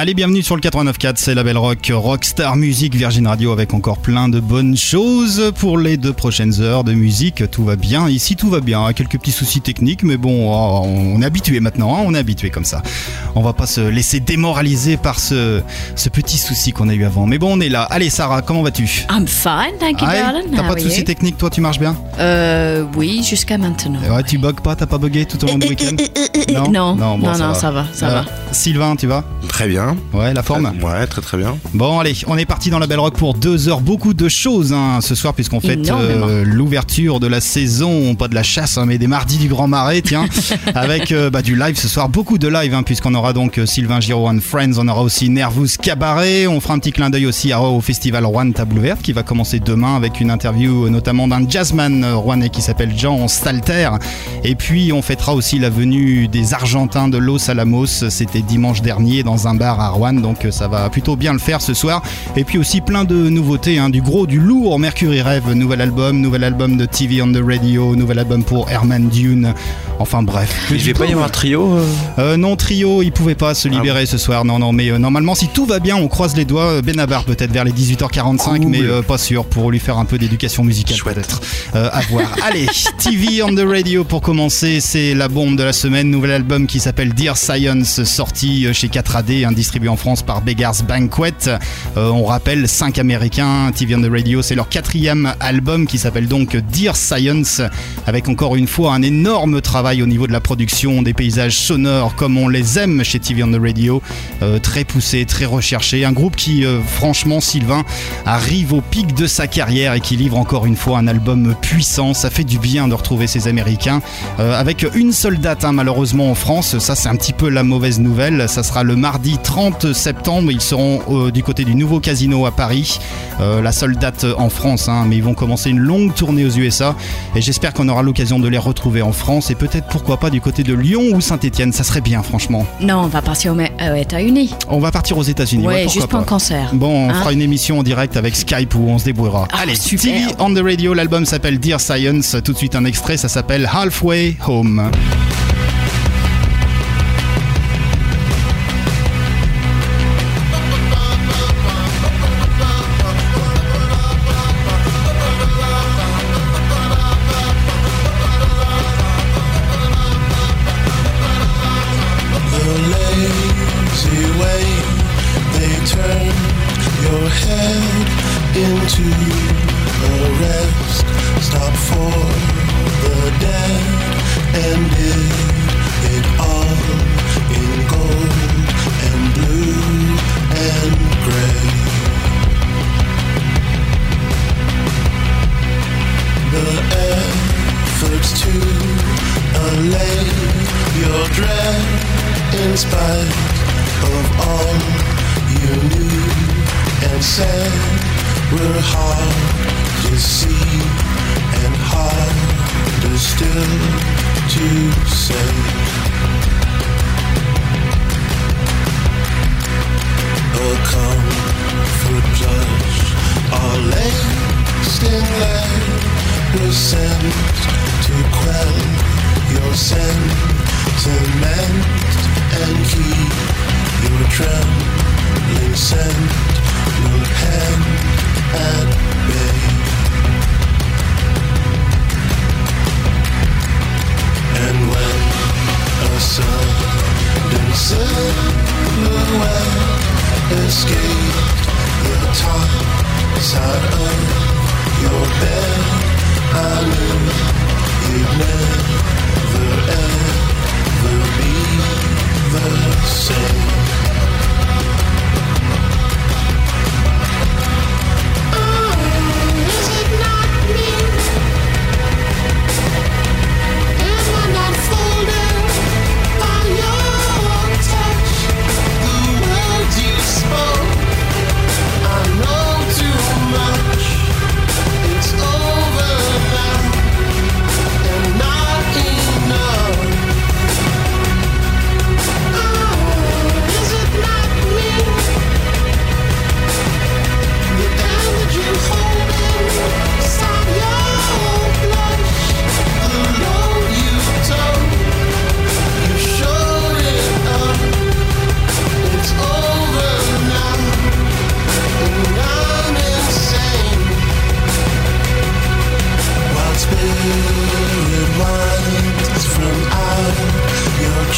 Allez, bienvenue sur le 89.4, c'est la belle rock Rockstar Music Virgin Radio avec encore plein de bonnes choses pour les deux prochaines heures de musique. Tout va bien, ici tout va bien, quelques petits soucis techniques, mais bon, oh, on est habitué maintenant, hein, on est habitué comme ça. On va pas se laisser démoraliser par ce, ce petit souci qu'on a eu avant. Mais bon, on est là. Allez, Sarah, comment vas-tu? I'm fine, thank you, Ouais, darling. T'as pas de soucis techniques, toi, tu marches bien? Euh, oui, jusqu'à maintenant. Ouais, tu bugs pas, t'as pas bugué tout au long du week-end? Non, non, bon, non, ça va, ça va. Sylvain, tu vas? Très bien. Ouais, la forme. Ouais, très très bien. Bon allez, on est parti dans la Belle Rock pour deux heures, beaucoup de choses hein, ce soir puisqu'on fête euh, l'ouverture de la saison, pas de la chasse hein, mais des mardis du Grand Marais, tiens, avec euh, bah, du live ce soir, beaucoup de live hein, puisqu'on aura donc euh, Sylvain Giraud and Friends, on aura aussi Nervous Cabaret, on fera un petit clin d'œil aussi à- au festival Rouen Table Ouverte qui va commencer demain avec une interview notamment d'un jazzman rouennais qui s'appelle Jean Stalter. Et puis on fêtera aussi la venue des Argentins de Los Alamos, c'était dimanche dernier dans un bar à Rouen donc euh, ça va plutôt bien le faire ce soir. Et puis aussi plein de nouveautés, hein, du gros, du lourd. Mercury Rêve, nouvel album, nouvel album de TV on the Radio, nouvel album pour Herman Dune. Enfin bref. Il va pas y avoir trio euh Euh, non, Trio, il pouvait pas se libérer ce soir. Non, non, mais euh, normalement, si tout va bien, on croise les doigts. Benabar peut-être vers les 18h45, Cool. mais pas sûr pour lui faire un peu d'éducation musicale peut-être. À voir. Allez, TV on the Radio pour commencer, c'est la bombe de la semaine. Nouvel album qui s'appelle Dear Science, sorti chez 4AD, hein, distribué en France par Beggars Banquet. Euh, on rappelle, 5 américains, TV on the Radio, c'est leur quatrième album qui s'appelle donc Dear Science, avec encore une fois un énorme travail au niveau de la production, des paysages sonores comme on les aime chez TV on the Radio, Euh, très poussé, très recherché. Un groupe qui, euh, franchement, Sylvain, arrive au pic de sa carrière et qui livre encore une fois un album puissant. Ça fait du bien de retrouver ces Américains avec une seule date, hein, malheureusement en France. Ça, c'est un petit peu la mauvaise nouvelle. Ça sera le mardi 30 septembre. Ils seront euh, du côté du nouveau casino à Paris. Euh, la seule date en France, hein, mais ils vont commencer une longue tournée aux USA. Et j'espère qu'on aura l'occasion de les retrouver en France et peut-être pourquoi pas du côté de Lyon ou Saint-Etienne. Ça serait bien, franchement. Non, on va partir aux États-Unis. On va partir aux États-Unis. Ouais, juste pour pas. un concert. Bon, on Hein fera une émission en direct avec Skype où on se débrouillera. Ah, Allez, super. TV on the radio, l'album s'appelle Dear Science. Tout de suite un extrait, ça s'appelle Halfway Home. To say. Comfort or was sent to quell your sentiment and keep your trembling sentinel pen at bay. And when a sudden silhouette escaped the top side of your bed, I knew you'd never ever be the same.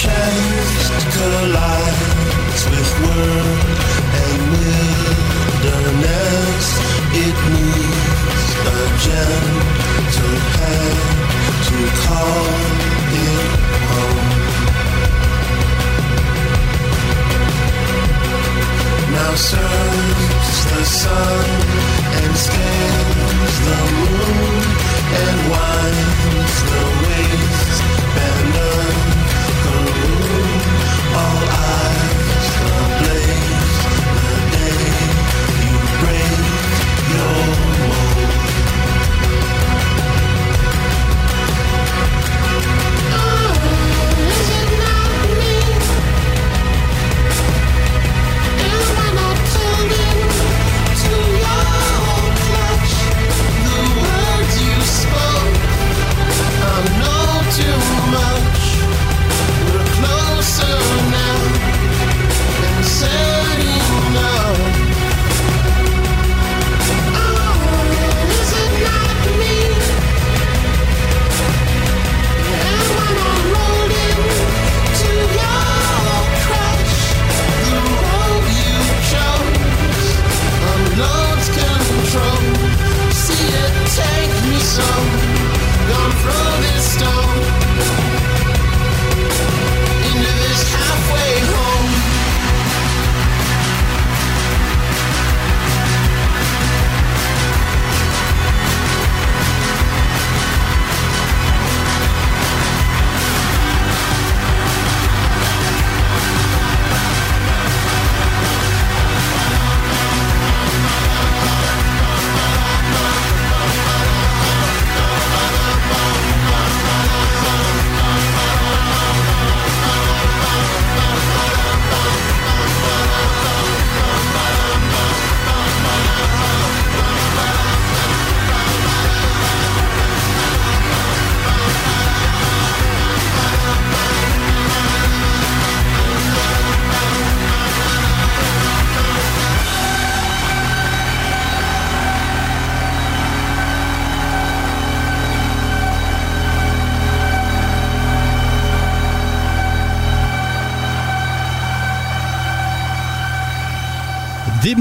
chest collides with world and wilderness. It needs a gentle hand to call it home. Now serves the sun and scales the moon and winds the waves and earth all I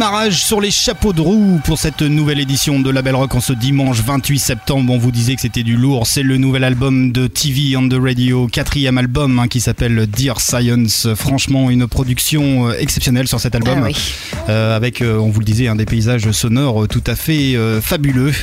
Démarrage sur les chapeaux de roue pour cette nouvelle édition de Label Rock en ce dimanche 28 septembre. On vous disait que c'était du lourd. C'est le nouvel album de TV on the Radio, quatrième album hein, qui s'appelle Dear Science. Franchement, une production euh, exceptionnelle sur cet album. Ah oui. Euh, avec, euh, on vous le disait, un des paysages sonores tout à fait euh, fabuleux.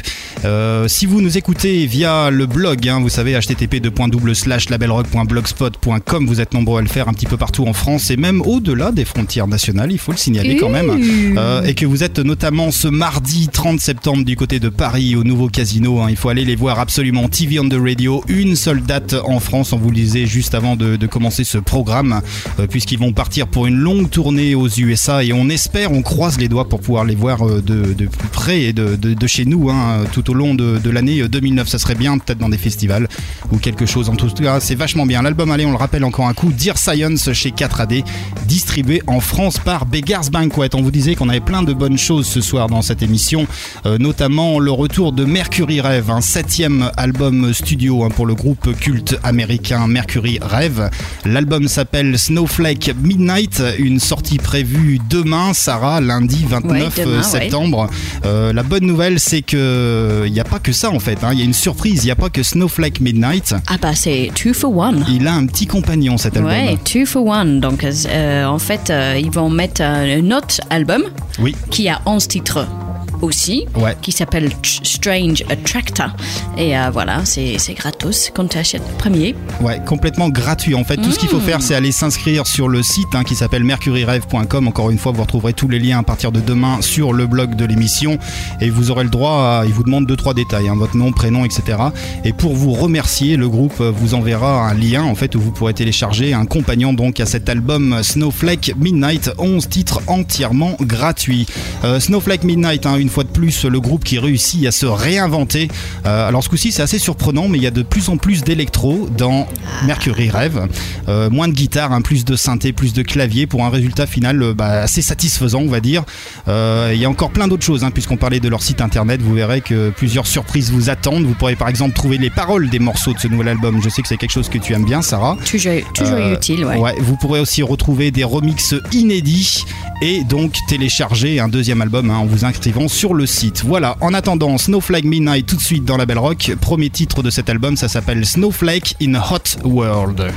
Euh, si vous nous écoutez via le blog, hein, vous savez, http://labelrock.blogspot.com, vous êtes nombreux à le faire un petit peu partout en France et même au-delà des frontières nationales, il faut le signaler quand même. Euh, et que vous êtes notamment ce mardi 30 septembre du côté de Paris au nouveau casino. hein. il faut aller les voir absolument. TV on the Radio, une seule date en France. On vous le disait juste avant de, commencer ce programme, euh, puisqu'ils vont partir pour une longue tournée aux USA et on espère, on croise les doigts pour pouvoir les voir euh, de, plus près et de, de- chez nous hein, tout au long de l'année 2009. Ça serait bien, peut-être dans des festivals ou quelque chose. En tout cas, c'est vachement bien. L'album, allez, on le rappelle encore un coup, Dear Science chez 4AD, distribué en France par Beggars Banquet. On vous disait qu'on avait plein de bonnes choses ce soir dans cette émission, euh, notamment le retour de Mercury Rêve, un septième album studio hein, pour le groupe culte américain Mercury Rêve. L'album s'appelle Snowflake Midnight, une sortie prévue demain, Sarah, lundi 29 Ouais, demain, euh, septembre. Euh, la bonne nouvelle, c'est que il n'y a pas que ça en fait. hein. Il y a une surprise. Il n'y a pas que Snowflake Midnight. Ah bah c'est two for one. Il a un petit compagnon cet album. Ouais, two for one. Donc euh, en fait, euh, ils vont mettre euh, un autre album Oui. qui a 11 titres aussi, Ouais. qui s'appelle Strange Attractor. Et euh, voilà, c'est gratos quand tu achètes le premier. Ouais, complètement gratuit. En fait, tout ce qu'il faut faire, c'est aller s'inscrire sur le site hein, qui s'appelle mercuryrêve.com. Encore une fois, vous retrouverez tous les liens à partir de demain sur le blog de l'émission et vous aurez le droit à. Il vous demande deux trois détails, hein, votre nom, prénom, etc. Et pour vous remercier, le groupe vous enverra un lien en fait où vous pourrez télécharger un compagnon donc à cet album Snowflake Midnight, 11 titres entièrement gratuits. Euh, Snowflake Midnight, hein, une fois de plus, le groupe qui réussit à se réinventer. Euh, alors ce coup-ci, c'est assez surprenant, mais il y a de plus en plus d'électro dans Mercury Rêve. Euh, moins de guitare, hein, plus de synthé, plus de clavier pour un résultat final euh, bah, assez satisfaisant, on va dire. Euh, Il y a encore plein d'autres choses, hein, puisqu'on parlait de leur site internet. Vous verrez que plusieurs surprises vous attendent. Vous pourrez par exemple trouver les paroles des morceaux de ce nouvel album. Je sais que c'est quelque chose que tu aimes bien, Sarah. Toujours, toujours utile, ouais. vous pourrez aussi retrouver des remixes inédits et donc télécharger un deuxième album hein, en vous inscrivant sur le site. Voilà, en attendant, Snowflake Midnight tout de suite dans la Belle Rock. Premier titre de cet album, ça s'appelle Snowflake in Hot World.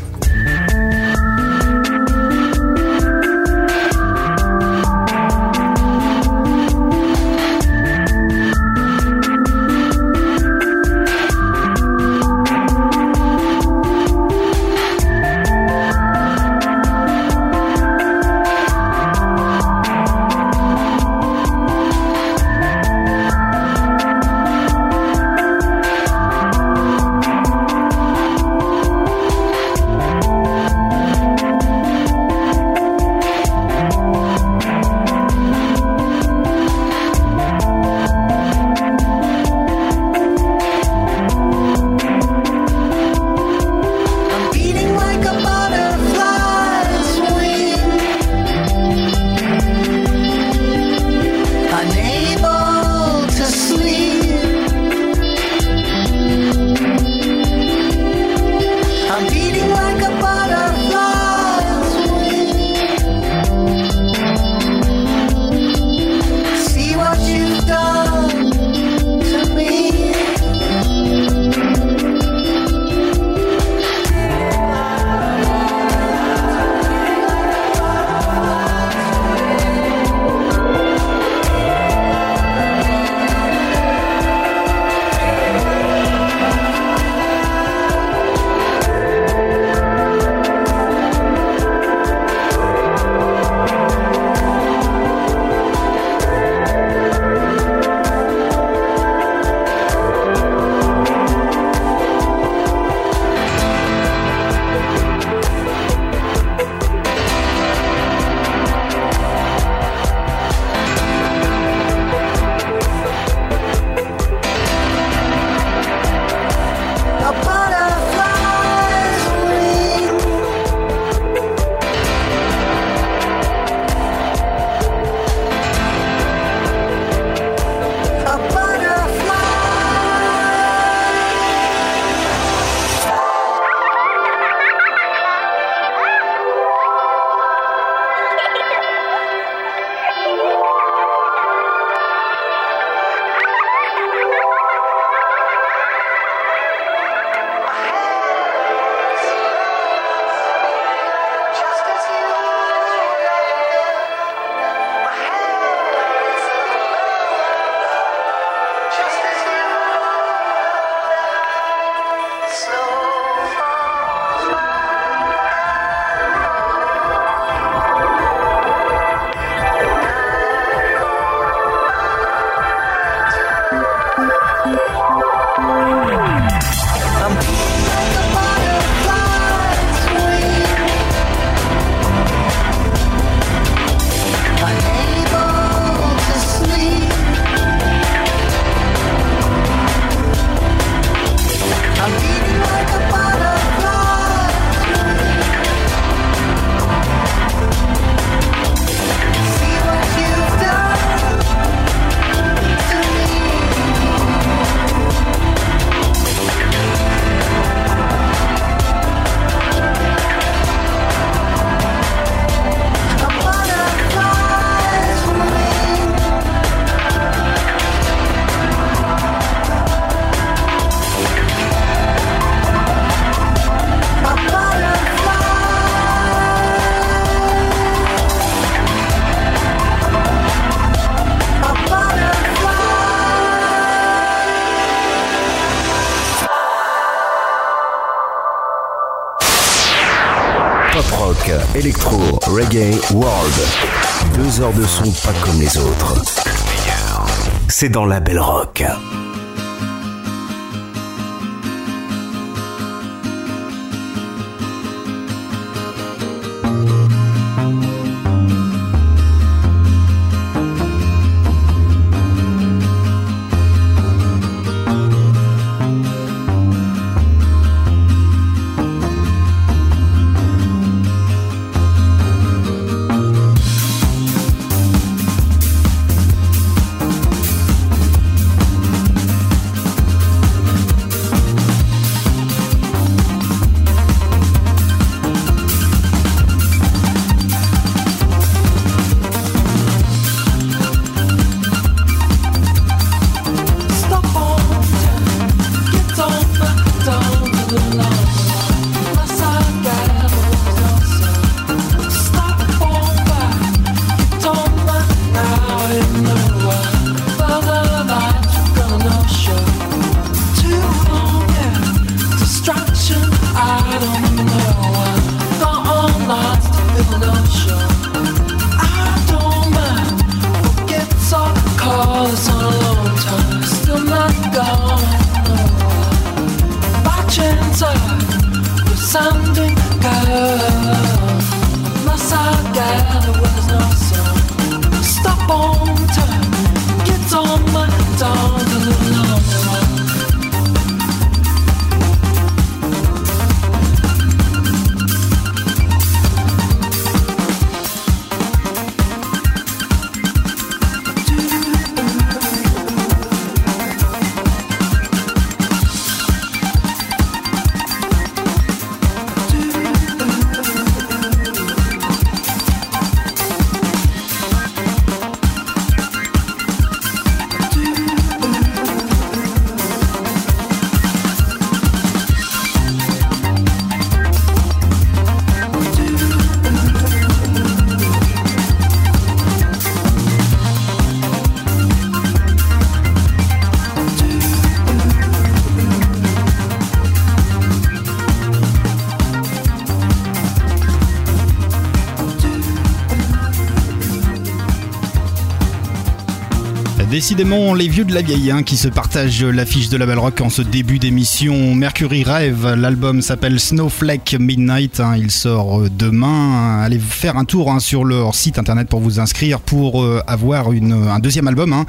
Reggae, world. Deux heures de son pas comme les autres. C'est dans la belle rock. Décidément, les vieux de la vieille hein, qui se partagent l'affiche de la Belle Rock en ce début d'émission. Mercury Rêve, l'album s'appelle Snowflake Midnight. hein, il sort euh, demain. Allez faire un tour hein, sur leur site internet pour vous inscrire pour euh, avoir une- un deuxième album.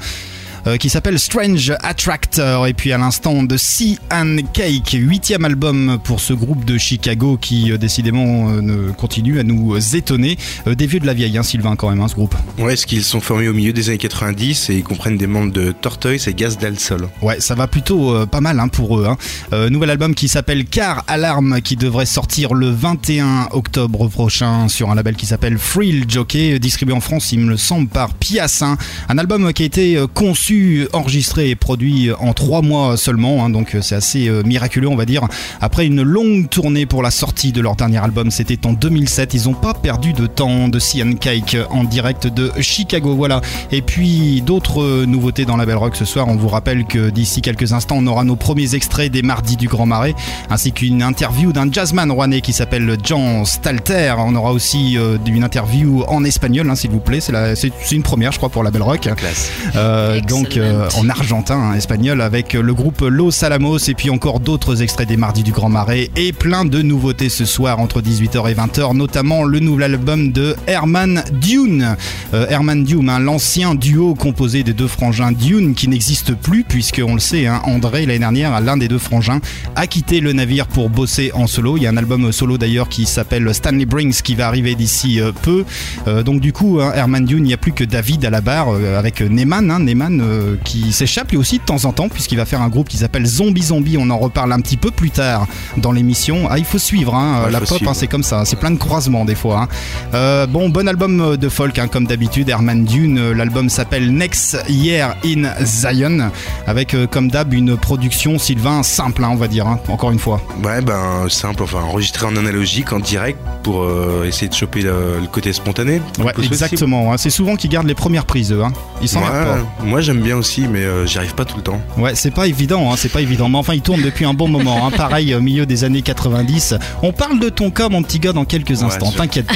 euh, qui s'appelle Strange Attractor et puis à l'instant de Sea and Cake, huitième album pour ce groupe de Chicago qui euh, décidément euh, continue à nous étonner. Euh, des vieux de la vieille, Sylvain quand même, ce groupe. Ouais, est-ce qu'ils sont formés au milieu des années 90 et ils comprennent des membres de Tortoise et Gaz Del Sol Ouais, ça va plutôt euh, pas mal hein, pour eux. hein. Euh, nouvel album qui s'appelle Car Alarm qui devrait sortir le 21 octobre prochain sur un label qui s'appelle Frill Jockey, distribué en France, il me le semble, par Pias. hein. Un album qui a été euh, conçu, enregistré et produit en trois mois seulement, hein, donc c'est assez miraculeux, on va dire. Après une longue tournée pour la sortie de leur dernier album, c'était en 2007. Ils n'ont pas perdu de temps de and Cake en direct de Chicago. Voilà. Et puis d'autres euh, nouveautés dans la Belle Rock ce soir. On vous rappelle que d'ici quelques instants, on aura nos premiers extraits des Mardis du Grand Marais, ainsi qu'une interview d'un jazzman rouennais qui s'appelle Jean Stalter. On aura aussi euh, une interview en espagnol, hein, s'il vous plaît. C'est une première, je crois, pour la Belle Rock. Classe. Euh, donc euh, en argentin, hein, espagnol, avec le groupe Los Alamos et puis encore d'autres extraits des Mardis du Grand Marais et plein de nouveautés ce soir entre 18h et 20h, notamment le nouvel album de Herman Dune. Euh, Herman Dune, hein, l'ancien duo composé des deux frangins Dune qui n'existe plus puisque on le sait, hein, André l'année dernière, l'un des deux frangins, a quitté le navire pour bosser en solo. Il y a un album solo d'ailleurs qui s'appelle Stanley Brings qui va arriver d'ici euh, peu. Euh, donc du coup, hein, Herman Dune, il n'y a plus que David à la barre euh, avec Neyman, hein, Neyman euh, qui s'échappe lui aussi de temps en temps puisqu'il va faire un groupe qui s'appelle Zombie Zombie. On en reparle un petit peu plus tard dans l'émission. Ah, il faut suivre, Ouais, la faut pop, c'est comme ça, c'est plein de croisements des fois. bon, bon album de folk comme d'habitude, Herman Dune. Euh, L'album s'appelle Next Year in Zion avec euh, comme d'hab une production Sylvain simple, hein, on va dire, hein, encore une fois. Ouais, ben simple, enfin enregistré en analogique, en direct, pour euh, essayer de choper le, le côté spontané. Ouais, exactement. hein. C'est souvent qu'ils gardent les premières prises, eux. Ils s'en Ouais, pas. moi j'aime bien aussi, mais euh, j'y arrive pas tout le temps. Ouais, c'est pas évident, c'est pas évident. Mais enfin, il tourne depuis un bon moment. Pareil, au milieu des années 90. On parle de ton cas, mon petit gars, dans quelques instants. T'inquiète pas.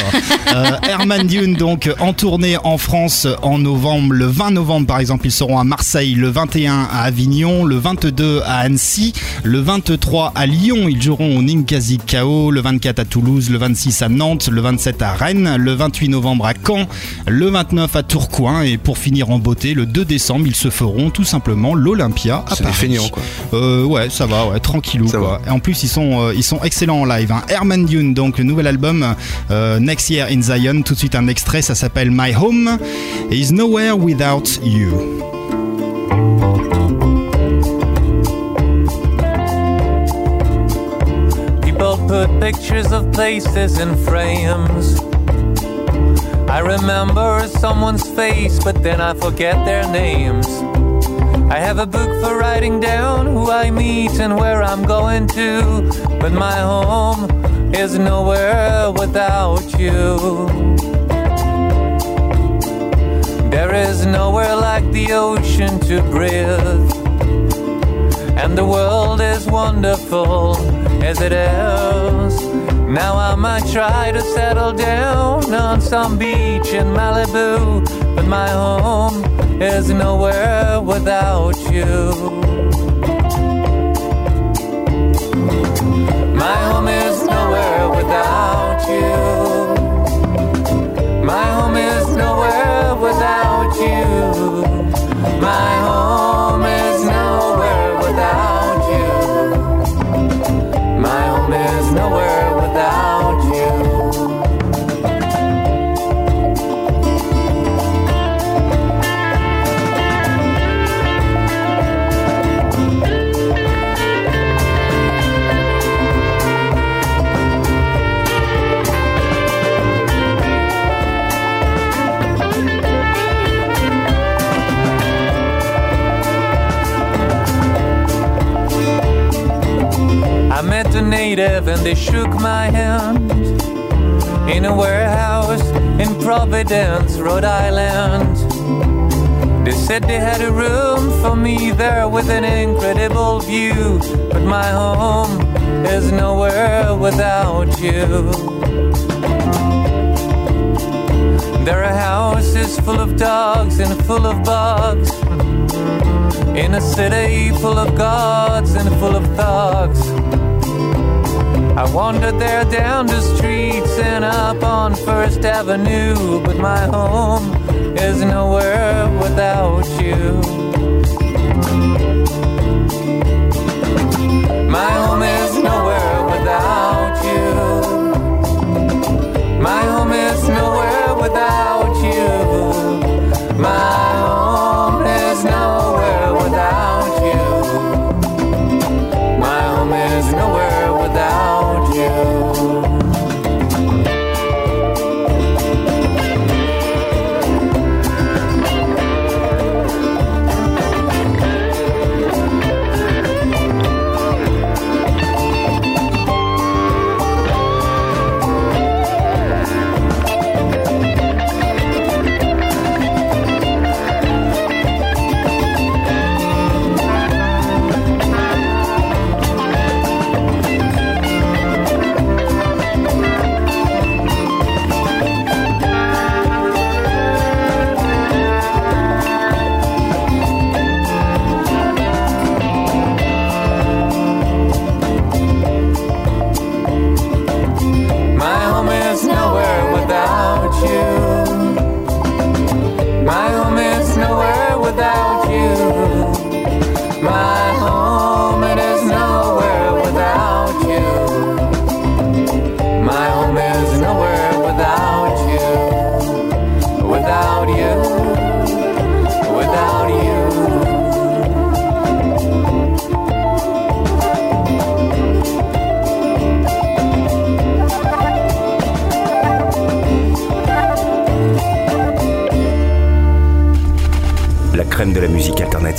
Euh, Herman Dune, donc, en tournée en France en novembre. Le 20 novembre, par exemple, ils seront à Marseille. Le 21 à Avignon. Le 22 à Annecy. Le 23 à Lyon. Ils joueront au Ninkasi KO. Le 24 à Toulouse. Le 26 à Nantes. Le 27 à Rennes. Le 28 novembre à Caen. Le 29 à Tourcoing. Et pour finir en beauté, le 2 décembre, ils se feront tout simplement l'Olympia à Paris. feignants, quoi. Euh, ouais, ça va, ouais, tranquillou Ça quoi. Et en plus, ils sont, euh, ils sont excellents en live. Hein. Herman Dune, donc le nouvel album euh, Next Year in Zion. Tout de suite un extrait, ça s'appelle My Home is Nowhere Without You. People put pictures of places in frames. I remember someone's face, but then I forget their names. I have a book for writing down who I meet and where I'm going to, but my home is nowhere without you. There is nowhere like the ocean to breathe. And the world is wonderful as it is. Now I might try to settle down on some beach in Malibu, but my home is nowhere without you. My home is nowhere without you. My home is nowhere without you. My and they shook my hand in a warehouse in Providence, Rhode Island. They said they had a room for me there with an incredible view, but my home is nowhere without you. There are houses full of dogs and full of bugs. In a city full of gods and full of thugs. I wandered there down the streets and up on First Avenue, but my home is nowhere without you. My home is nowhere without you. My home is nowhere without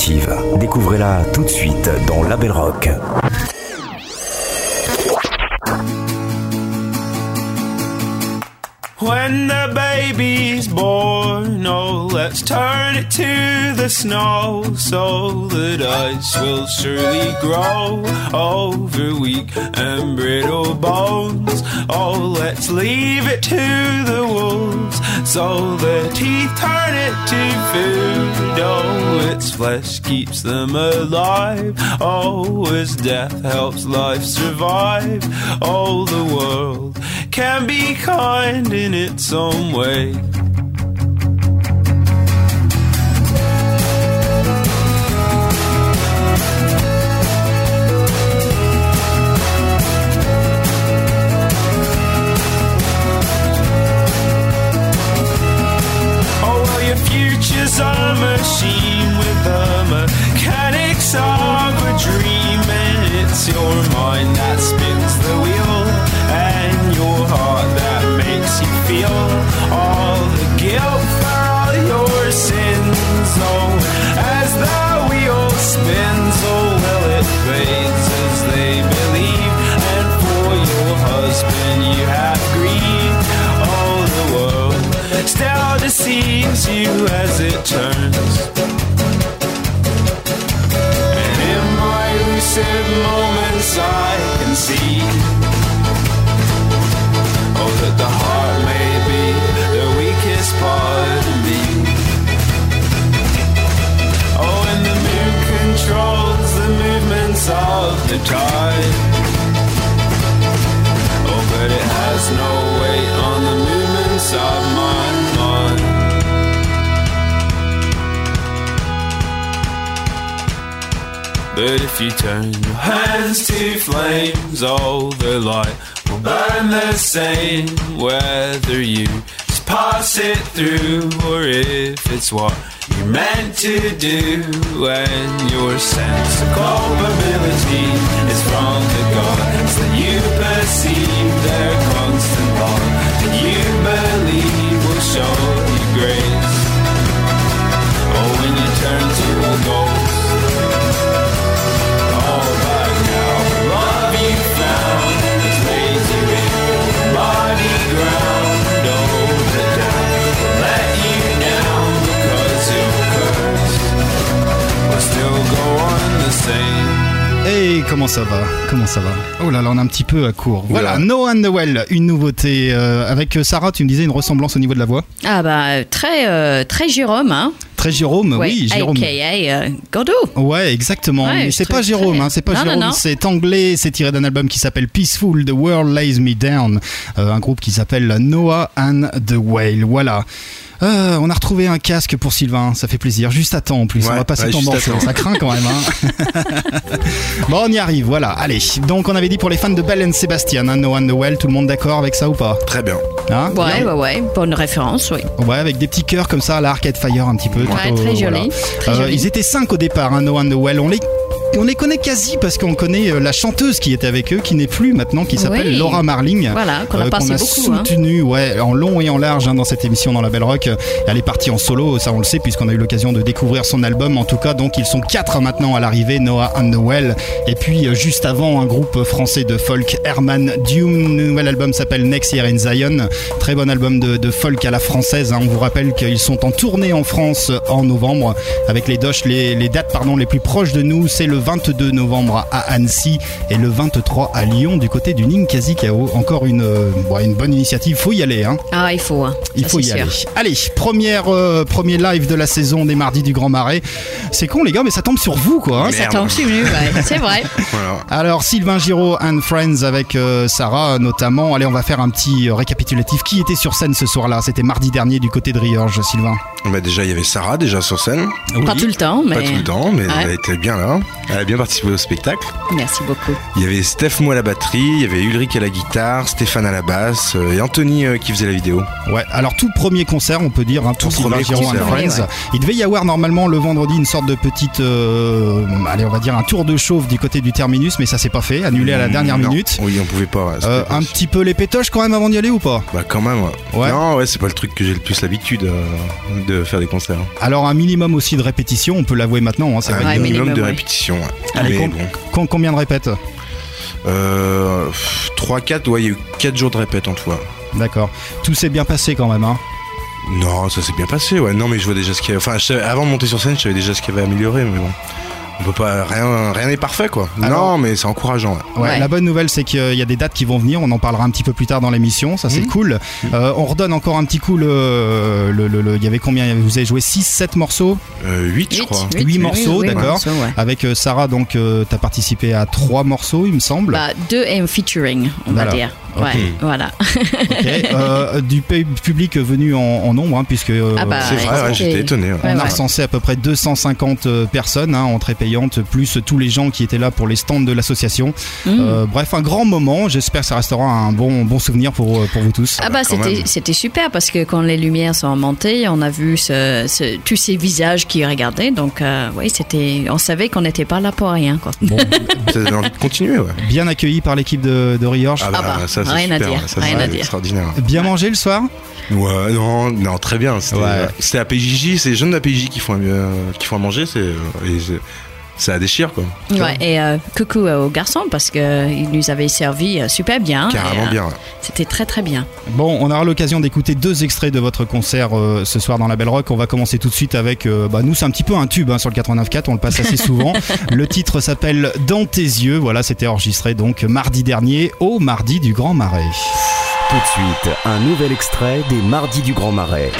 alternative. Découvrez-la tout de suite dans Label Rock. When the baby's born, oh, let's turn it to the snow so that ice will surely grow over weak and brittle bones. Oh, let's leave it to the wolves so their teeth turn it to food. Oh, its flesh keeps them alive. Oh, as death helps life survive. Oh, the world can be kind in its own way. Of the. Oh, but it has no weight on the movements of my mind. But if you turn your hands to flames, all the light will burn the same. Whether you pass it through or if it's what you're meant to do, when your sense of culpability is from the gods that you Et comment ça va? Comment ça va? Oh là là, on est un petit peu à court. Voilà, Oula. No and the Well, une nouveauté. euh, avec Sarah, tu me disais une ressemblance au niveau de la voix Ah bah très euh, très Jérôme, hein. Très Jérôme, Ouais, oui, Jérôme. AKA euh, Godot. Ouais, exactement. Ouais, Mais je c'est pas Jérôme, très- hein, c'est pas Non, Jérôme, c'est anglais, c'est tiré d'un album qui s'appelle Peaceful, The World Lays Me Down, euh, un groupe qui s'appelle Noah and the Whale. Voilà. Euh, on a retrouvé un casque pour Sylvain, ça fait plaisir. Juste à temps en plus, on va passer ouais, ton morceau, ça craint quand même. Hein. bon, on y arrive, voilà. Allez, donc on avait dit pour les fans de Bell and Sebastian, hein, Noah and the Whale, tout le monde d'accord avec ça ou pas? Très bien. Hein? Ouais, ouais, ouais, bonne référence, oui. Ouais, avec des petits cœurs comme ça à la Arcade Fire un petit peu. Ouais, très voilà. joli. Très Euh, joli. ils étaient cinq au départ, No the Well. On les, on les connaît quasi parce qu'on connaît euh, la chanteuse qui était avec eux, qui n'est plus maintenant, qui s'appelle Oui. Laura Marling. Voilà, qu'on a euh, a beaucoup. hein. soutenu ouais, en long et en large hein, dans cette émission dans la Belle Rock. Elle est partie en solo, ça on le sait, puisqu'on a eu l'occasion de découvrir son album. En tout cas, donc ils sont quatre maintenant à l'arrivée, Noah and Well. Et puis euh, juste avant, un groupe français de folk, Herman Dune. Le nouvel album s'appelle Next Year in Zion. Très bon album de, de folk à la française. hein. On vous rappelle qu'ils sont en tournée en France en novembre avec les doches, les, les dates pardon, les plus proches de nous. C'est le 22 novembre à Annecy et le 23 à Lyon du côté du Ninkasi Kao. Encore une, euh, bon, une bonne initiative. Faut y aller. Hein. Ah, il faut. hein. Il Ça, faut y aller. Allez, première, euh, premier live de la saison des mardis du Grand Marais. C'est con les gars, mais ça tombe sur vous quoi. hein. Ça tombe sur nous, ouais, c'est vrai. Alors Sylvain Giraud and Friends avec euh, Sarah notamment. Allez, on va faire un petit récapitulatif. Qui était sur scène ce soir-là? C'était mardi dernier du côté de Riorges, Sylvain. Bah déjà, il y avait Sarah déjà sur scène. Pas tout le temps, mais. Pas tout le temps, mais Ouais. elle était bien là. Elle a bien participé au spectacle. Merci beaucoup. Il y avait Steph Moi à la batterie, il y avait Ulrich à la guitare, Stéphane à la basse euh, et Anthony euh, qui faisait la vidéo. Ouais, alors tout premier concert, on peut dire, hein, Tout Sylvain premier and concert. Friends. Ouais, Il devait y avoir normalement le vendredi une sorte de petite, euh, allez, on va dire un tour de chauffe du côté du terminus, mais ça s'est pas fait, annulé à la dernière Non. minute. Oui, on pouvait pas. ouais, Euh, un petit peu les pétoches quand même avant d'y aller ou pas? Bah quand même. Ouais. Ouais. Non, ouais, c'est pas le truc que j'ai le plus l'habitude euh, de faire des concerts. Alors un minimum aussi de répétition, on peut l'avouer maintenant. hein, c'est Un vrai. Minimum, minimum, de ouais. répétition. ouais. Allez, com- bon. com- combien de répètes Euh, 3-4, ouais, il y a eu 4 jours de répète en tout. D'accord. Tout s'est bien passé quand même. Hein. Non, ça s'est bien passé, ouais. Non, mais je vois déjà ce qu'il y a. Enfin, avant de monter sur scène, je savais déjà ce qu'il y avait amélioré, mais bon. On peut pas. Rien rien n'est parfait, quoi. Alors- non, mais c'est encourageant, ouais. Ouais, Ouais. La bonne nouvelle, c'est qu'il y a des dates qui vont venir. On en parlera un petit peu plus tard dans l'émission. Ça, c'est Mhm. cool. Euh, on redonne encore un petit coup le. le- le- le- Il y avait combien? Vous avez joué 6, 7 morceaux? Euh, 8, je Huit, crois. huit, Huit oui, morceaux, oui, d'accord. Avec euh, Sarah, donc, tu as participé à 3 morceaux, il me semble. Bah, deux et un featuring, on Voilà. va dire. Ok. Ouais, voilà. Ok. Euh, du pu- public venu en, en nombre, hein, puisque. euh, Ah bah, C'est vrai, j'étais étonné. ouais. On Ouais, a ouais. recensé à peu près 250 euh, personnes, hein, entrées plus tous les gens qui étaient là pour les stands de l'association. Mm. Euh, bref, un grand moment. J'espère que ça restera un bon, bon souvenir pour, euh, pour vous tous. Ah bah quand c'était super parce que quand les lumières sont montées, on a vu ce, ce- tous ces visages qui regardaient. Donc euh, oui, c'était on savait qu'on n'était pas là pour rien quoi. Bon, Ça donne envie de continuer, ouais. bien accueilli par l'équipe de, de Riorge. Ah bah, bah, ça, c'est rien à dire, ça, rien c'est à dire. extraordinaire. Bien mangé le soir? Ouais, non, non, très bien. C'était Ouais. à PJJ, c'est les jeunes de la PJJ qui font, euh, qui font à manger, euh, c'est- ça déchire, quoi. Ouais, et euh, coucou aux garçons parce qu'ils nous avaient servi euh, super bien. Carrément et, euh, bien. ouais. C'était très très bien. Bon, on aura l'occasion d'écouter deux extraits de votre concert euh, ce soir dans la Belle Rock. On va commencer tout de suite avec, euh, bah, nous c'est un petit peu un tube hein, sur le 89.4, on le passe assez souvent. le titre s'appelle Dans tes yeux. Voilà, c'était enregistré donc mardi dernier au mardi du Grand Marais. Tout de suite, un nouvel extrait des Mardis du Grand Marais.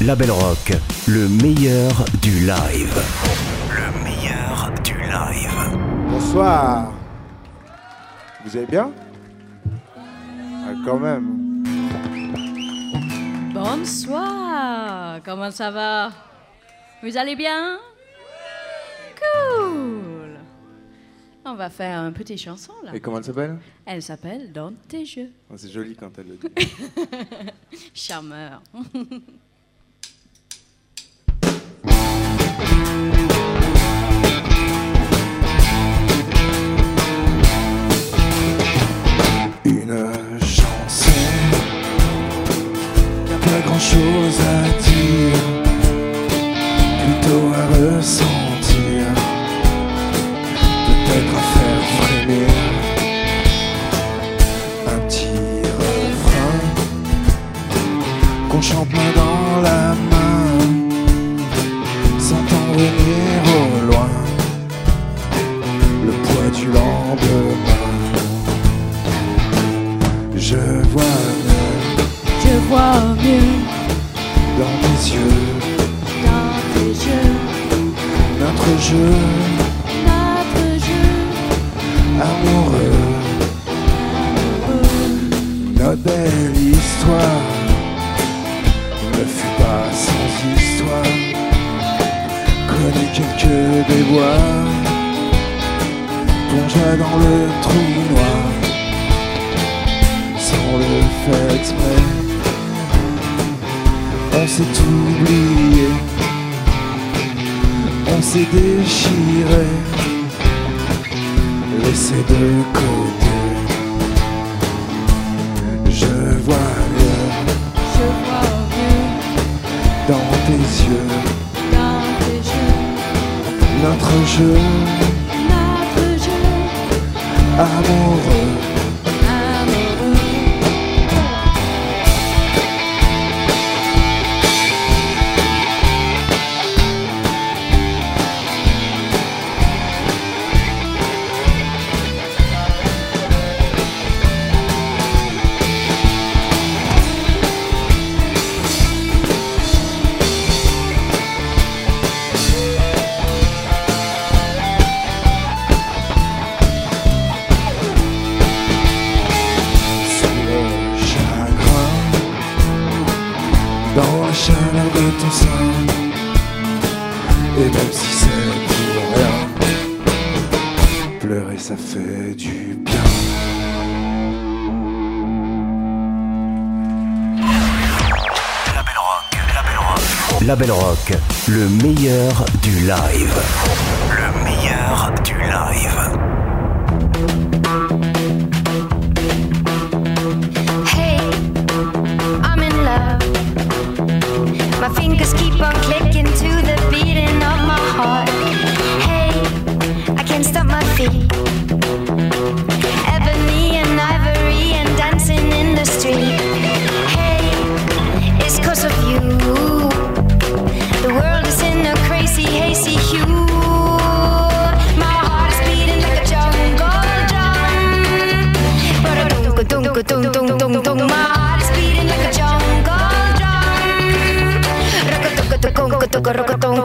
La Belle Rock, le meilleur du live. Le meilleur du live. Bonsoir. Vous allez bien? Ah, Quand même. Bonsoir. Comment ça va? Vous allez bien? Cool. On va faire une petite chanson là. Et comment elle s'appelle? Elle s'appelle Dans tes yeux. Oh, C'est joli quand elle le dit. Charmeur. Une chanson qui a pas grand chose à dire, plutôt à ressentir, peut-être à faire frémir. Un petit refrain qu'on chante main dans vois mieux. Dans tes yeux. Dans tes yeux. notre jeu. Notre jeu. Amoureux, notre belle histoire. Ne fut pas sans histoire. Connais quelques déboires, plongea dans le trou noir. Sans le faire exprès. On s'est oublié, on s'est déchiré, laissé de côté. Je vois mieux. Je vois mieux. Dans tes yeux. Dans tes yeux. Notre jeu. Notre jeu. Amoureux. amoureux. Et même si c'est pour rien, pleurer ça fait du bien. La Belle Rock, le meilleur du live. Le meilleur du live. roco, rocotón.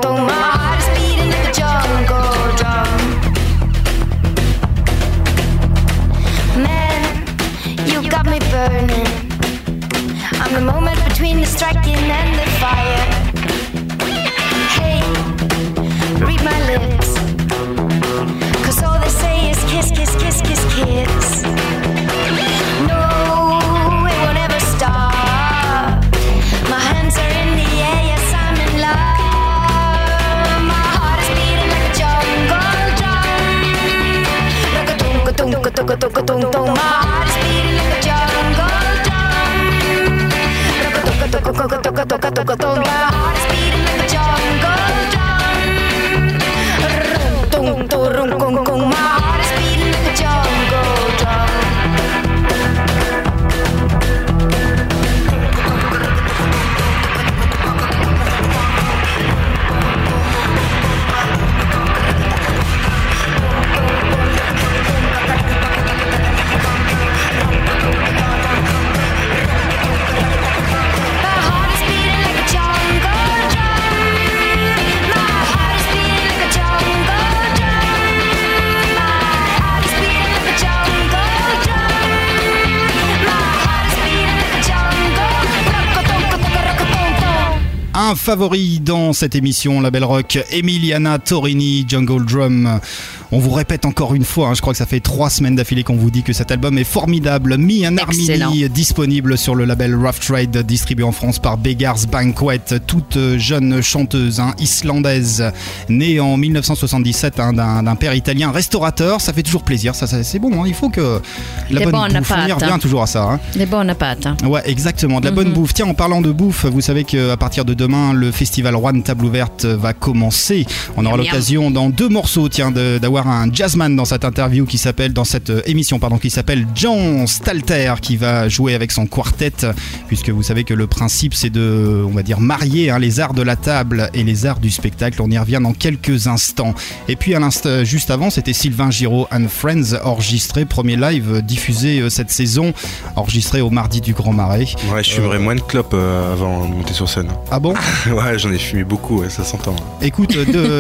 Un favori dans cette émission, la belle rock, Emiliana Torini, Jungle Drum. On vous répète encore une fois, hein, je crois que ça fait trois semaines d'affilée qu'on vous dit que cet album est formidable. Me and. Harmony, disponible sur le label Rough Trade, distribué en France par Beggars Banquet. Toute jeune chanteuse hein, islandaise, née en 1977 hein, d'un père italien restaurateur. Ça fait toujours plaisir, ça, ça, c'est bon. il faut que la Des bonne bouffe, on y revient toujours à ça. Des bonnes pâtes. Ouais, exactement, de la bonne bouffe. Tiens, en parlant de bouffe, vous savez qu'à partir de demain, le festival Rouen Table Ouverte va commencer. On aura l'occasion dans deux morceaux, tiens, de- un jazzman dans cette interview qui s'appelle, dans cette euh, émission, pardon, qui s'appelle Jean Stalter, qui va jouer avec son quartet, puisque vous savez que le principe, c'est de, on va dire, marier hein, les arts de la table et les arts du spectacle. On y revient dans quelques instants. Et puis, à l'instant, juste avant, c'était Sylvain Giraud and Friends, enregistré, premier live euh, diffusé euh, cette saison, enregistré au mardi du Grand Marais. Ouais, je fumerais moins de clopes euh, avant de monter sur scène. Ah bon? Ouais, j'en ai fumé beaucoup, ouais, ça s'entend. Écoute,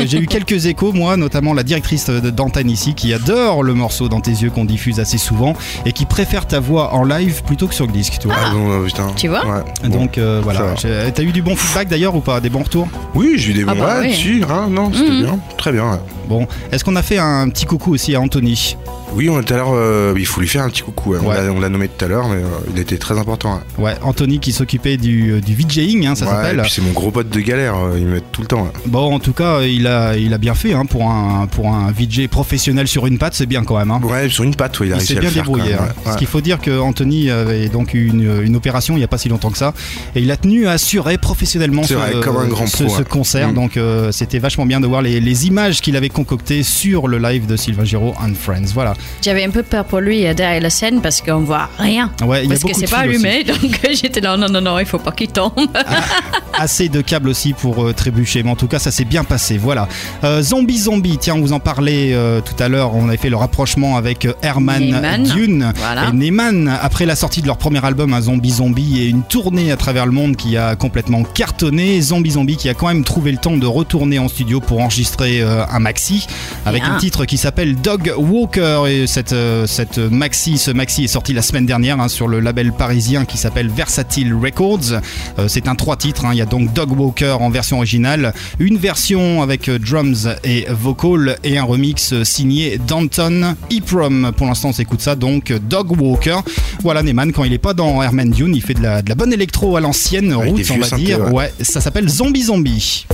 j'ai eu quelques échos, moi, notamment la directrice de- d'antenne ici, qui adore le morceau dans tes yeux qu'on diffuse assez souvent et qui préfère ta voix en live plutôt que sur le disque, tu vois. Ah bon, euh, putain. Tu vois Ouais, bon. Donc euh, voilà. T'as eu du bon feedback d'ailleurs ou pas? Des bons retours? Oui, j'ai eu des bons. Ah bah ouais, oui. si, hein, non, c'était Mhm. bien. Très bien. ouais. Bon, est-ce qu'on a fait un petit coucou aussi à Anthony? Oui, on est à l'heure. euh, il faut lui faire un petit coucou. ouais. On Ouais. l'a- On l'a nommé tout à l'heure, mais euh, il était très important. ouais. Ouais, Anthony qui s'occupait du, euh, du VJing, hein, ça Ouais, s'appelle. puis c'est mon gros pote de galère, euh, il m'aide tout le temps. ouais. Bon, en tout cas, il a, il a bien fait hein, pour, un, pour un VJ professionnel sur une patte, c'est bien quand même. hein. Ouais, sur une patte, ouais, il a Il réussi à bien le faire. quand débrouillé. même, hein. ouais. Parce Ouais. qu'il faut dire que Anthony avait donc eu une, une opération il n'y a pas si longtemps que ça, et il a tenu à assurer professionnellement ce, vrai, comme un grand ce- pro, ce ouais. concert. Mm. Donc c'était vachement bien de voir les, les images qu'il avait concoctées sur le live de Sylvain Giraud and Friends. Voilà. J'avais un peu peur pour lui euh, derrière la scène parce qu'on voit rien. Ouais, parce que c'est pas allumé, donc j'étais là, non, non, non, il faut pas qu'il tombe. Assez de câbles aussi pour euh, trébucher, mais en tout cas ça s'est bien passé. Voilà. Euh, Zombie Zombie, tiens, on vous en parlait euh, tout à l'heure. On avait fait le rapprochement avec euh, Herman Neyman. Dune Voilà. et Neyman. Après la sortie de leur premier album, un Zombie Zombie, et une tournée à travers le monde qui a complètement cartonné. Zombie Zombie qui a quand même trouvé le temps de retourner en studio pour enregistrer euh, un maxi avec Bien. un titre qui s'appelle Dog Walker. Et cette, euh, cette maxi, ce maxi est sorti la semaine dernière hein, sur le label parisien qui s'appelle Versatile Records. Euh, c'est un trois titres. hein. Il y a donc Dog Walker en version originale, une version avec euh, drums et vocal et un remix signé Danton Iprom. Pour l'instant, on s'écoute ça donc Dog Walker. Voilà Neyman quand il est pas dans Herman Dune, il fait de la, de la bonne électro à l'ancienne, des roots on va dire. Ouais, ça s'appelle Zombie Zombie.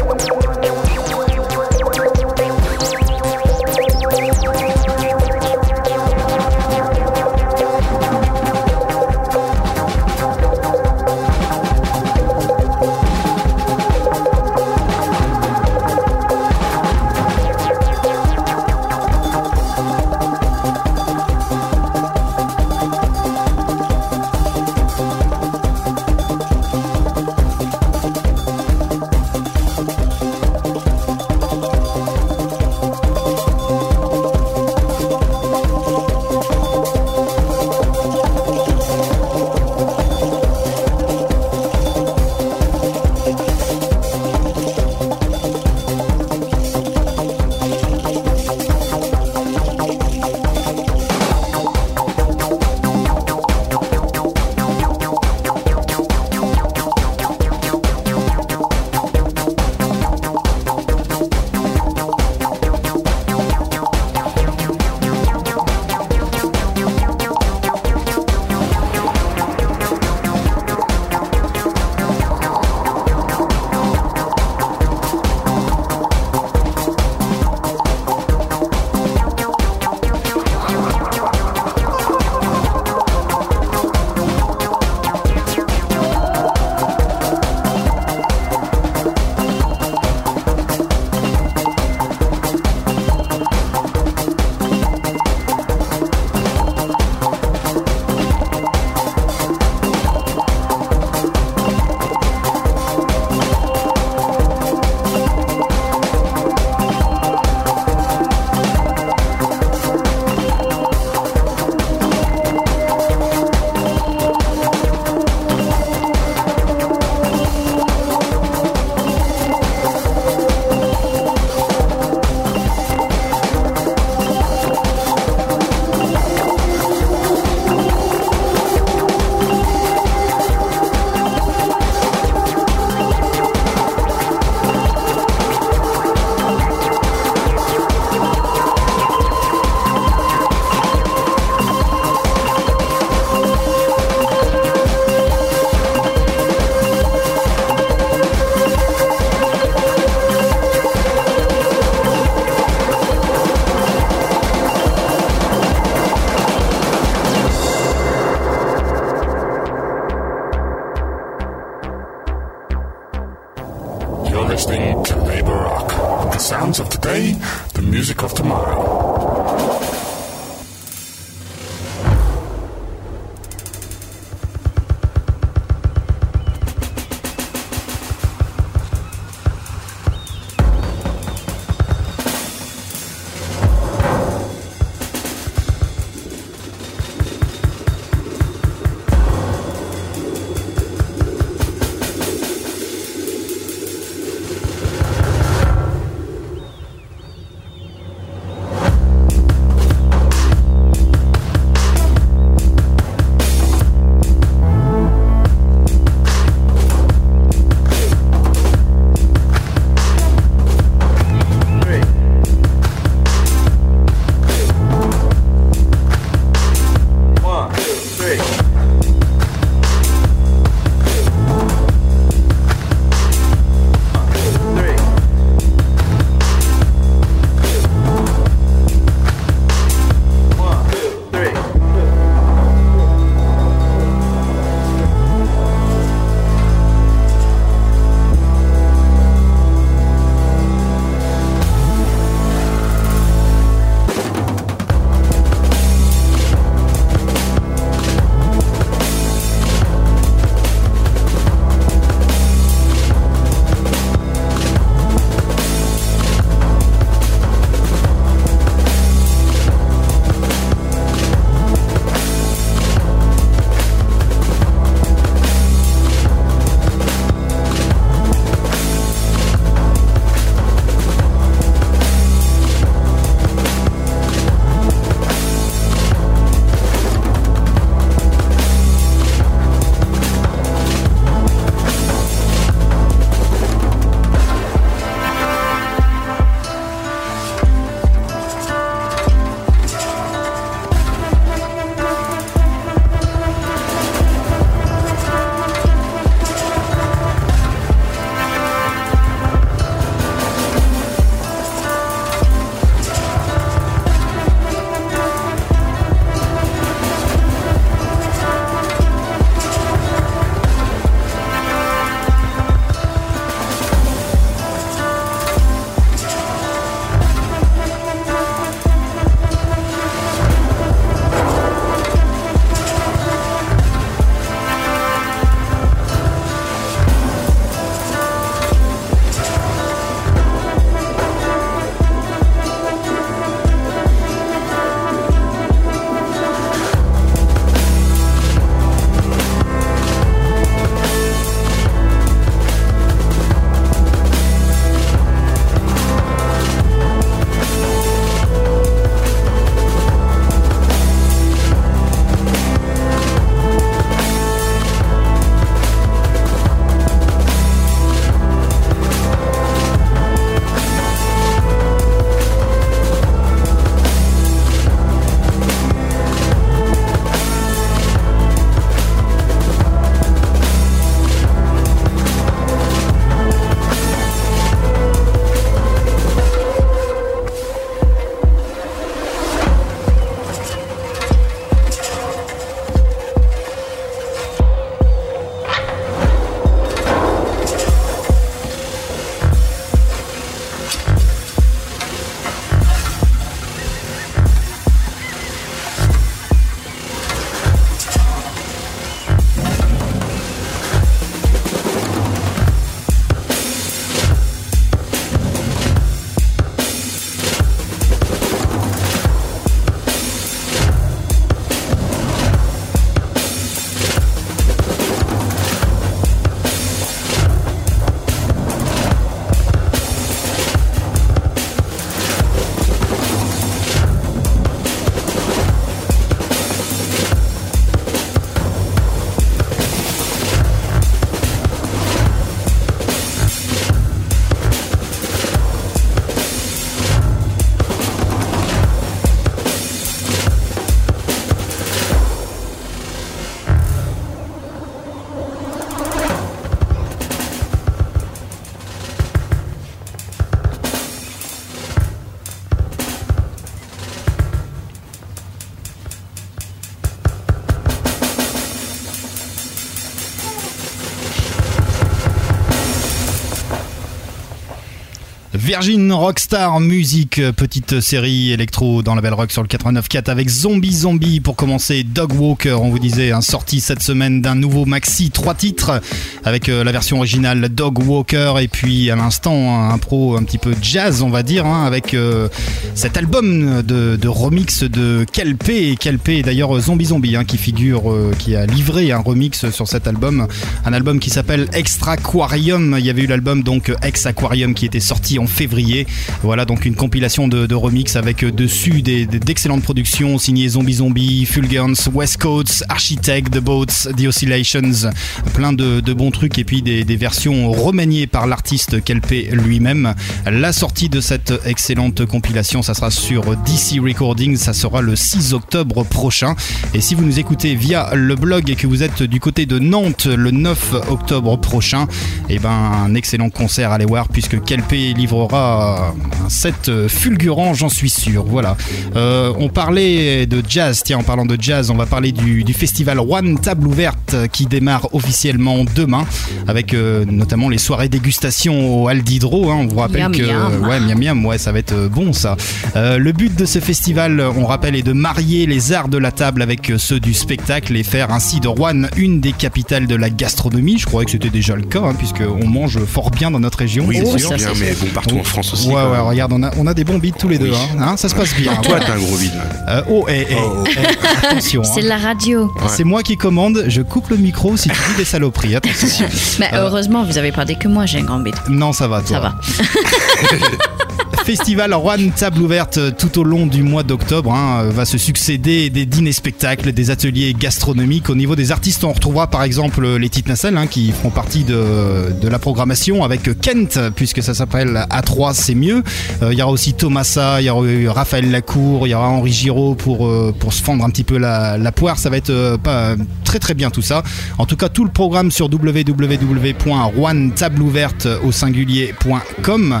Virgin Rockstar Music, petite série électro dans la Belle Rock sur le 89.4 avec Zombie Zombie pour commencer. Dog Walker, on vous disait, un sorti cette semaine d'un nouveau maxi, trois titres avec euh, la version originale Dog Walker et puis à l'instant un pro un petit peu jazz on va dire hein, avec euh, cet album de, de remix de Kelpé. Kelpé d'ailleurs Zombie Zombie hein, qui figure, euh, qui a livré un remix sur cet album, un album qui s'appelle Extra Aquarium, il y avait eu l'album donc Ex Aquarium qui était sorti en février. Voilà donc une compilation de, remix avec euh, dessus des- des- d'excellentes productions signées Zombie Zombie, Fulgurance, West Coast, Architect, The Boats, The Oscillations, plein de, de bons trucs et puis des, versions remaniées par l'artiste Kelpé lui-même. La sortie de cette excellente compilation, ça sera sur DC Recordings, ça sera le 6 octobre prochain. Et si vous nous écoutez via le blog et que vous êtes du côté de Nantes le 9 octobre prochain, et ben un excellent concert à aller voir puisque Kelpé livrera un set fulgurant, j'en suis sûr. Voilà. Euh, on parlait de jazz, tiens, en parlant de jazz, on va parler du, du festival One Table Ouverte qui démarre officiellement demain avec euh, notamment les soirées dégustation au Hall d'Hydro. hein. On vous rappelle Miam, que miam. ouais, miam miam, ouais, ça va être euh, bon ça. Euh, le but de ce festival, on rappelle, est de marier les arts de la table avec euh, ceux du spectacle et faire ainsi de Rouen une des capitales de la gastronomie. Je croyais que c'était déjà le cas, hein, puisque on mange fort bien dans notre région. Oui, Oh, bien, mais bon, partout en France aussi. Ouais, ouais, même. regarde, on a, on a des bons beats tous les deux, hein, hein, ça se passe bien. Toi, Ouais. t'as un gros vide. Euh, oh, eh, eh, Oh. eh, attention. C'est hein. la radio. C'est moi qui commande, je coupe le micro si tu dis des saloperies. Attention. Mais heureusement, vous avez pas dit que moi j'ai un grand bide. Non, ça va, toi. Ça va. Festival Rouen Table Ouverte euh, tout au long du mois d'octobre hein, euh, va se succéder des dîners spectacles, des ateliers gastronomiques. Au niveau des artistes, on retrouvera par exemple euh, les Petites Nacelles hein, qui feront partie de, de la programmation avec Kent, puisque ça s'appelle A3, c'est mieux. Euh, Il y aura aussi Thomasa, il y aura eu Raphaël Lacour, il y aura Henri Giraud pour, euh, pour se fendre un petit peu la, la poire. Ça va être euh, pas, très très bien tout ça. En tout cas, tout le programme sur www.roantableouverte au singulier.com.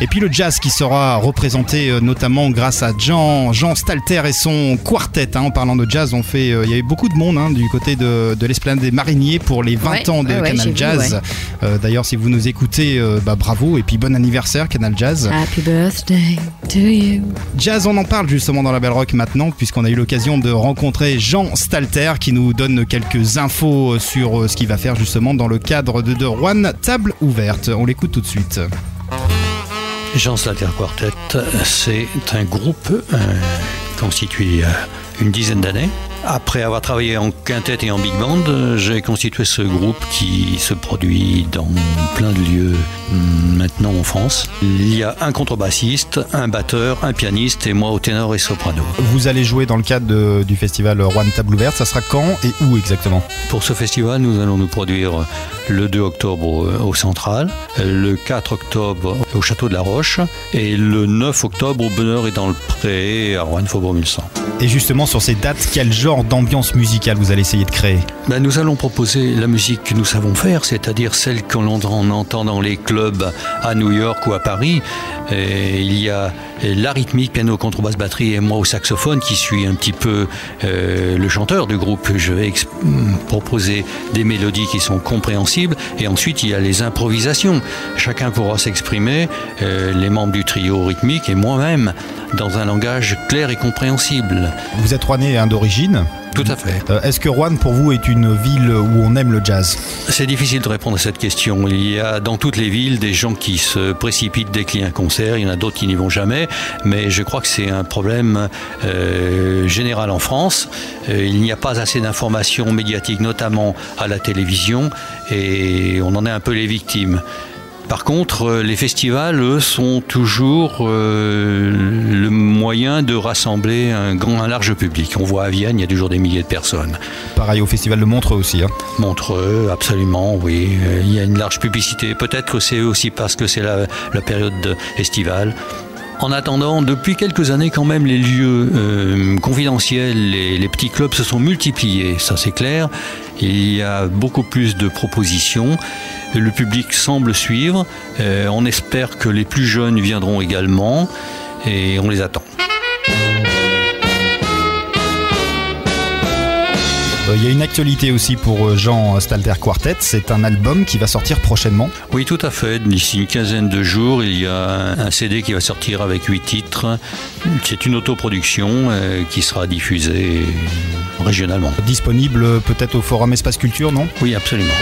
Et puis le jazz qui sera représenté notamment grâce à Jean, Jean Stalter et son quartet. hein. En parlant de jazz, on fait, il y avait beaucoup de monde hein, du côté de, de l'Esplanade des Mariniers pour les 20 Ouais, ans de ouais, Canal Jazz. ouais. Euh, D'ailleurs, si vous nous écoutez, euh, bah, bravo et puis bon anniversaire Canal Jazz. Happy birthday to you. Jazz, on en parle justement dans la Belle Rock maintenant, puisqu'on a eu l'occasion de rencontrer Jean Stalter qui nous donne quelques infos sur euh, ce qu'il va faire justement dans le cadre de, de One Table Ouverte. On l'écoute tout de suite. Jean Slater Quartet, c'est un groupe euh, constitué une dizaine d'années. Après avoir travaillé en quintet et en big band, euh, j'ai constitué ce groupe qui se produit dans plein de lieux hum, maintenant en France. Il y a un contrebassiste, un batteur, un pianiste et moi au ténor et soprano. Vous allez jouer dans le cadre de- du festival One Table Ouverte. Ça sera quand et où exactement? Pour ce festival, nous allons nous produire le 2 octobre au, au Central, le 4 octobre au Château de la Roche et le 9 octobre au Bonheur et dans le Pré à Rouen Faubourg 1100. Et justement sur ces dates, quel genre d'ambiance musicale vous allez essayer de créer Ben, nous allons proposer la musique que nous savons faire, c'est-à-dire celle qu'on entend, dans les clubs à New York ou à Paris. Et il y a la rythmique, piano, contrebasse, batterie et moi au saxophone qui suis un petit peu euh, le chanteur du groupe. Je vais proposer des mélodies qui sont compréhensibles et ensuite il y a les improvisations. Chacun pourra s'exprimer, euh, les membres du trio rythmique et moi-même, dans un langage clair et compréhensible. Vous êtes Rouennais hein, d'origine. Tout à fait. Euh, Est-ce que Rouen pour vous est une ville où on aime le jazz? C'est difficile de répondre à cette question. Il y a dans toutes les villes des gens qui se précipitent dès qu'il y a un concert, il y en a d'autres qui n'y vont jamais, mais je crois que c'est un problème euh, général en France. Euh, il n'y a pas assez d'informations médiatiques, notamment à la télévision, et on en est un peu les victimes. Par contre, euh, les festivals, eux, sont toujours euh, le moyen de rassembler un grand, un large public. On voit à Vienne, il y a toujours des milliers de personnes. Pareil au festival de Montreux aussi. hein. Montreux, absolument, oui. Euh, Il y a une large publicité. Peut-être que c'est aussi parce que c'est la, la période estivale. En attendant, depuis quelques années quand même, les lieux euh, confidentiels, les, petits clubs se sont multipliés, ça c'est clair. Il y a beaucoup plus de propositions. Le public semble suivre. Euh, on espère que les plus jeunes viendront également et on les attend. Il y a une actualité aussi pour euh, Jean Stalter Quartet. C'est un album qui va sortir prochainement. Oui, tout à fait. D'ici une quinzaine de jours, il y a un CD qui va sortir avec huit titres. C'est une autoproduction euh, qui sera diffusée régionalement. Disponible euh, peut-être au Forum Espace Culture, non? Oui, absolument.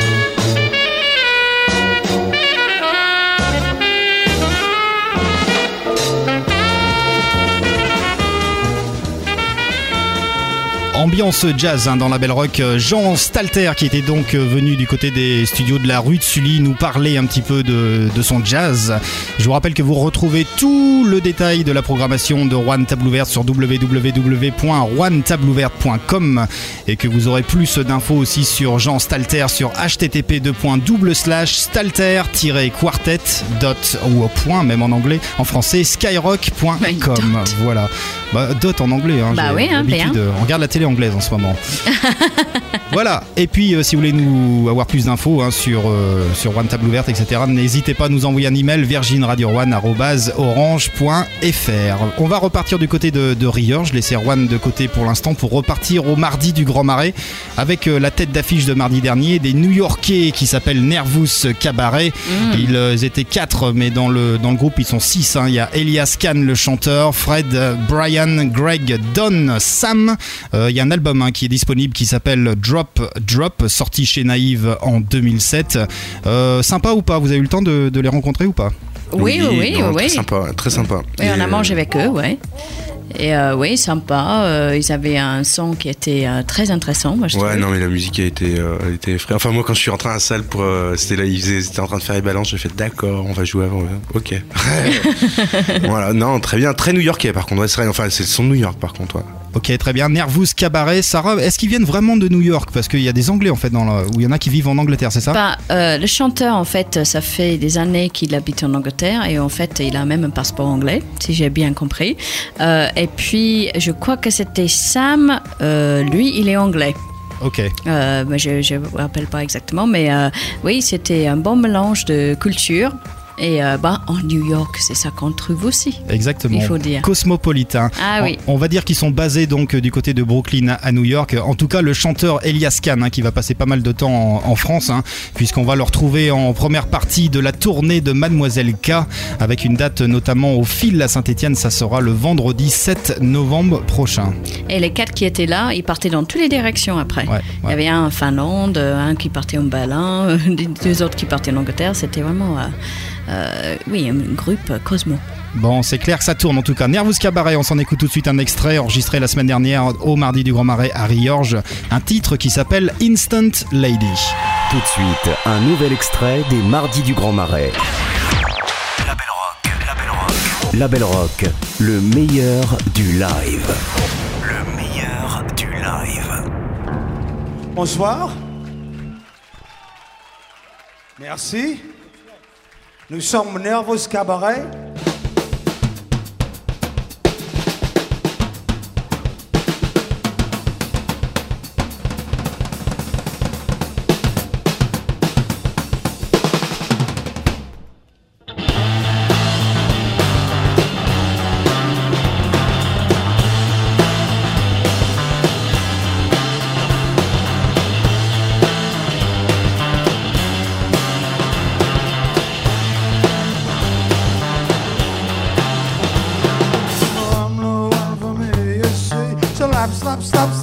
Ambiance jazz hein, dans la Belle Rock. Euh, Jean Stalter, qui était donc euh, venu du côté des studios de la rue de Sully, nous parler un petit peu de, de son jazz. Je vous rappelle que vous retrouvez tout le détail de la programmation de Juan Table Ouverte sur www.juantableouverte.com et que vous aurez plus d'infos aussi sur Jean Stalter sur http stalter-quartet ou au point même en anglais en français skyrock.com voilà. Bah, dot en anglais hein, Bah oui, hein, on regarde la télé anglaise en ce moment. Voilà. Et puis euh, si vous voulez nous avoir plus d'infos hein, sur euh, sur One Table Ouverte etc n'hésitez pas à nous envoyer un email virginradio1@orange.fr on va repartir du côté de, de Rieur. Je laisse Erwan de côté pour l'instant pour repartir au mardi du Grand Marais avec euh, la tête d'affiche de mardi dernier des New Yorkais qui s'appellent Nervous Cabaret. Ils euh, étaient quatre mais dans le dans le groupe ils sont six hein. il y a Elias Kahn le chanteur Fred Brian Greg Don Sam. Il y a un album hein, qui est disponible qui s'appelle Drop Drop sorti chez Naïve en 2007 Euh, sympa ou pas? Vous avez eu le temps de, de les rencontrer ou pas? Oui, oui, oui, non, oui. Très sympa, très sympa. Oui, on Et, a mangé avec eux, ouais. Et euh, oui, sympa. euh, ils avaient un son qui était euh, très intéressant, moi je Ouais, trouve. non, mais la musique a été, euh, a été effrayante. Enfin, moi, quand je suis rentré à la salle pour. euh, c'était là, ils, faisaient- ils étaient en train de faire les balances, j'ai fait d'accord, on va jouer avant. Ok. voilà, non, très bien. Très new-yorkais, par contre. Ouais, c'est vrai, enfin, c'est le son de New York, par contre. ouais. Ok, très bien. Nervous Cabaret, Sarah, est-ce qu'ils viennent vraiment de New York? Parce qu'il y a des Anglais en fait, dans où il y en a qui vivent en Angleterre, c'est ça? Bah, euh, le chanteur, en fait, ça fait des années qu'il habite en Angleterre et en fait, il a même un passeport anglais, si j'ai bien compris. Euh, et puis, je crois que c'était Sam, euh, lui, il est anglais. Ok. Euh, je ne me rappelle pas exactement, mais euh, oui, c'était un bon mélange de culture. Et euh, bah, en New York, c'est ça qu'on trouve aussi. Exactement. Il faut dire. Cosmopolitain. Ah oui. On, on va dire qu'ils sont basés donc euh, du côté de Brooklyn à, New York. En tout cas, le chanteur Elias Kahn, hein, qui va passer pas mal de temps en, en France, hein, puisqu'on va le retrouver en première partie de la tournée de Mademoiselle K, avec une date notamment au fil à Saint-Etienne. Ça sera le vendredi 7 novembre prochain. Et les quatre qui étaient là, ils partaient dans toutes les directions après. Ouais, Il y avait un en Finlande, un qui partait en des- deux autres qui partaient en Angleterre. C'était vraiment, euh, oui, un groupe Cosmo. Bon, c'est clair que ça tourne en tout cas. Nervous Cabaret, on s'en écoute tout de suite un extrait enregistré la semaine dernière au mardi du Grand Marais à Riorges. Un titre qui s'appelle Instant Lady. Tout de suite, un nouvel extrait des Mardis du Grand Marais. La Belle Rock, le meilleur du live. Le meilleur du live. Bonsoir. Merci. Nous sommes Nervous Cabaret. So I'm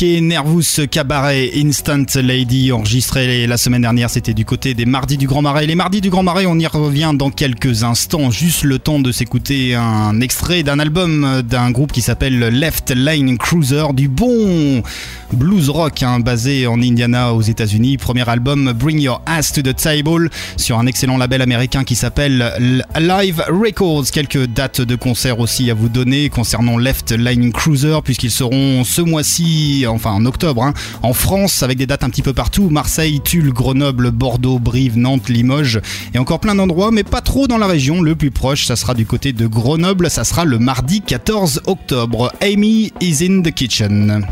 New-yorkais Nervous Cabaret Instant Lady, enregistré la semaine dernière, c'était du côté des Mardis du Grand Marais. Les Mardis du Grand Marais, on y revient dans quelques instants. Juste le temps de s'écouter un extrait d'un album d'un groupe qui s'appelle Left Line Cruiser, du bon blues rock hein, basé en Indiana aux États-Unis. Premier album Bring Your Ass to the Table sur un excellent label américain qui s'appelle Live Records. Quelques dates de concert aussi à vous donner concernant Left Line Cruiser puisqu'ils seront ce mois-ci, enfin en octobre, hein, en France avec des dates un petit peu partout. Marseille, Tulle, Grenoble, Bordeaux, Brive, Nantes, Limoges et encore plein d'endroits mais pas trop dans la région. Le plus proche, ça sera du côté de Grenoble. Ça sera le mardi 14 octobre. Amy is in the kitchen.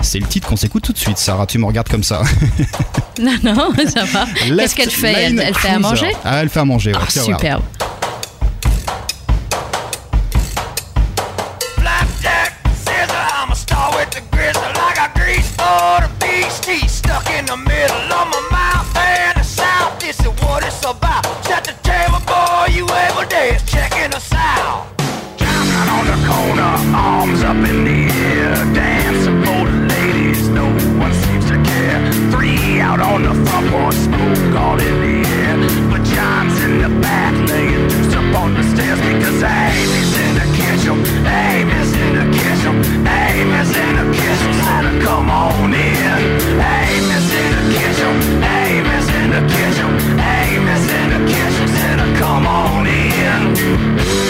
C'est le titre qu'on s'écoute tout de suite, Sarah. Tu me regardes comme ça. Non, non, ça va. Qu'est-ce qu'elle fait elle, fait à manger? Ah, elle fait à manger. ouais. Ah, superbe. Teeth stuck in the middle of my mouth and the south. This is what it's about. Set the table, boy, you able dance, checking us out. Jumping on the corner, arms up in the air, dancing for the ladies. No one seems to care. Three out on the front porch, smoke all in the air. But John's in the back, laying juice up on the stairs because Amy's in the kitchen. Amy's in the kitchen. Amy's in the kitchen. Santa, come on in. In the kitchen. In the kitchen. In the kitchen. Santa, come on in.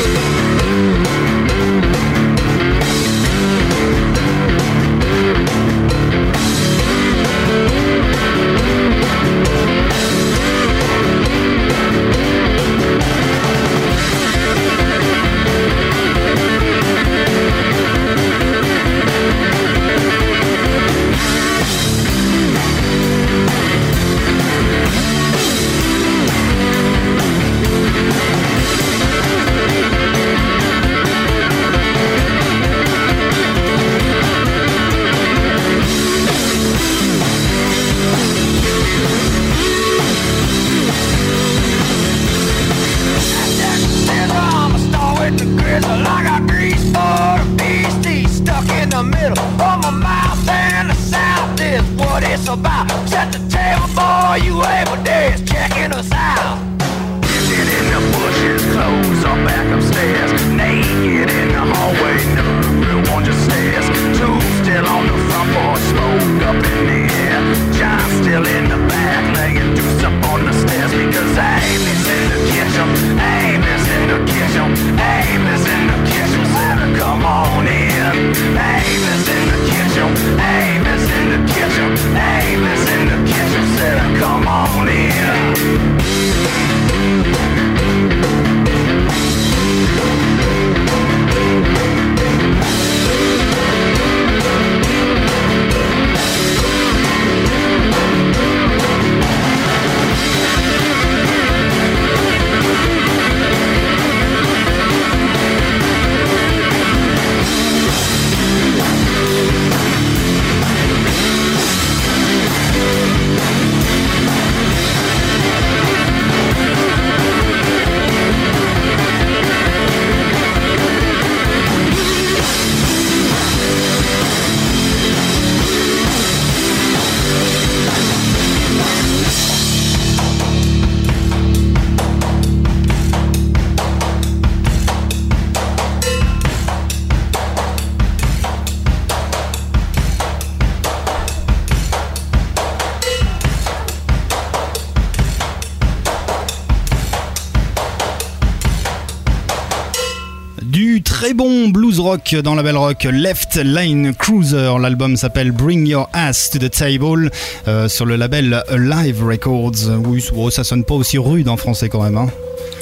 Dans la belle rock Left Line Cruiser. L'album s'appelle Bring Your Ass to the Table euh, sur le label Live Records. Oui, oh, ça sonne pas aussi rude en français quand même. Hein.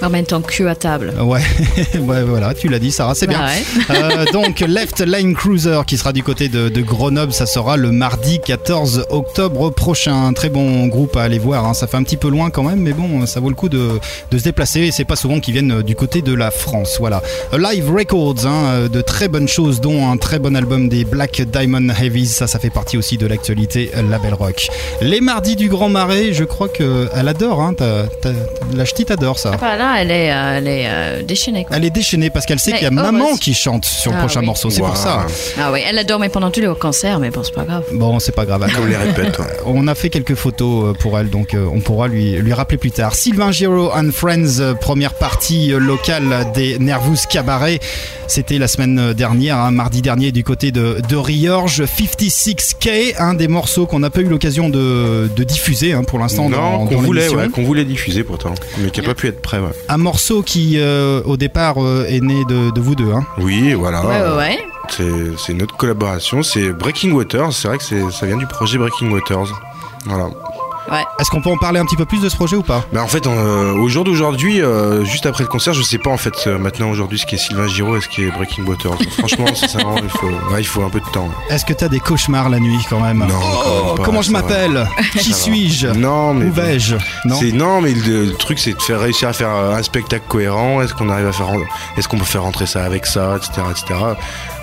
En même temps, cul à table. Ouais, ouais, voilà, tu l'as dit, Sarah, c'est bien. Bah ouais. Euh, donc, Left Line Cruiser qui sera du côté de, de Grenoble, ça sera le mardi 14 octobre prochain. Un très bon groupe à aller voir. hein. Ça fait un petit peu loin quand même, mais bon, ça vaut le coup de, de se déplacer. Et c'est pas souvent qu'ils viennent du côté de la France. Voilà. Euh, Live Records, hein, euh, de très bonnes choses, dont un très bon album des Black Diamond Heavies. Ça, ça fait partie aussi de l'actualité euh, Label Rock. Les mardis du Grand Marais, je crois qu'elle adore. Hein, la ch'tite adore ça. Ah là, elle est, euh, elle est euh, déchaînée. Quoi. Elle est déchaînée parce qu'elle sait Mais qu'il y a maman qui chante sur le Ah prochain oui. morceau. C'est pour ça. Ah oui, elle a dormi pendant tous les concerts, mais bon, c'est pas grave. Bon, c'est pas grave. On les répète, ouais. On a fait quelques photos euh, pour elle, donc euh, on pourra lui, lui rappeler plus tard. Sylvain Giraud and Friends, euh, première partie euh, locale des Nervous Cabaret. C'était la semaine dernière, hein, mardi dernier, du côté de, de Riorge. 56K, un des morceaux qu'on n'a pas eu l'occasion de, de diffuser hein, pour l'instant dans, Non, qu'on dans voulait, l'émission. ouais, qu'on voulait diffuser pourtant, mais qui a pas pu être prêt. Ouais. Un morceau qui, euh, au départ, euh, est né de, de vous deux. Hein. Oui, voilà. Ouais, ouais, ouais. C'est c'est notre collaboration, c'est Breaking Waters. C'est vrai que c'est- ça vient du projet Breaking Waters. Voilà. Ouais. Est-ce qu'on peut en parler un petit peu plus de ce projet ou pas? Bah en fait, euh, au jour d'aujourd'hui, euh, juste après le concert, je sais pas en fait euh, maintenant aujourd'hui ce qui est Sylvain Giraud et ce qui est Breaking Waters. Franchement, sincèrement, il faut, ouais, il faut un peu de temps. Est-ce que t'as des cauchemars la nuit quand même? Non, Oh, quand même pas, comment je m'appelle? Qui suis-je? Non, mais Où vais-je? Non. Mais le, le truc c'est de faire réussir à faire un spectacle cohérent. Est-ce qu'on arrive à faire, est-ce qu'on peut faire rentrer ça avec ça, etc., etc.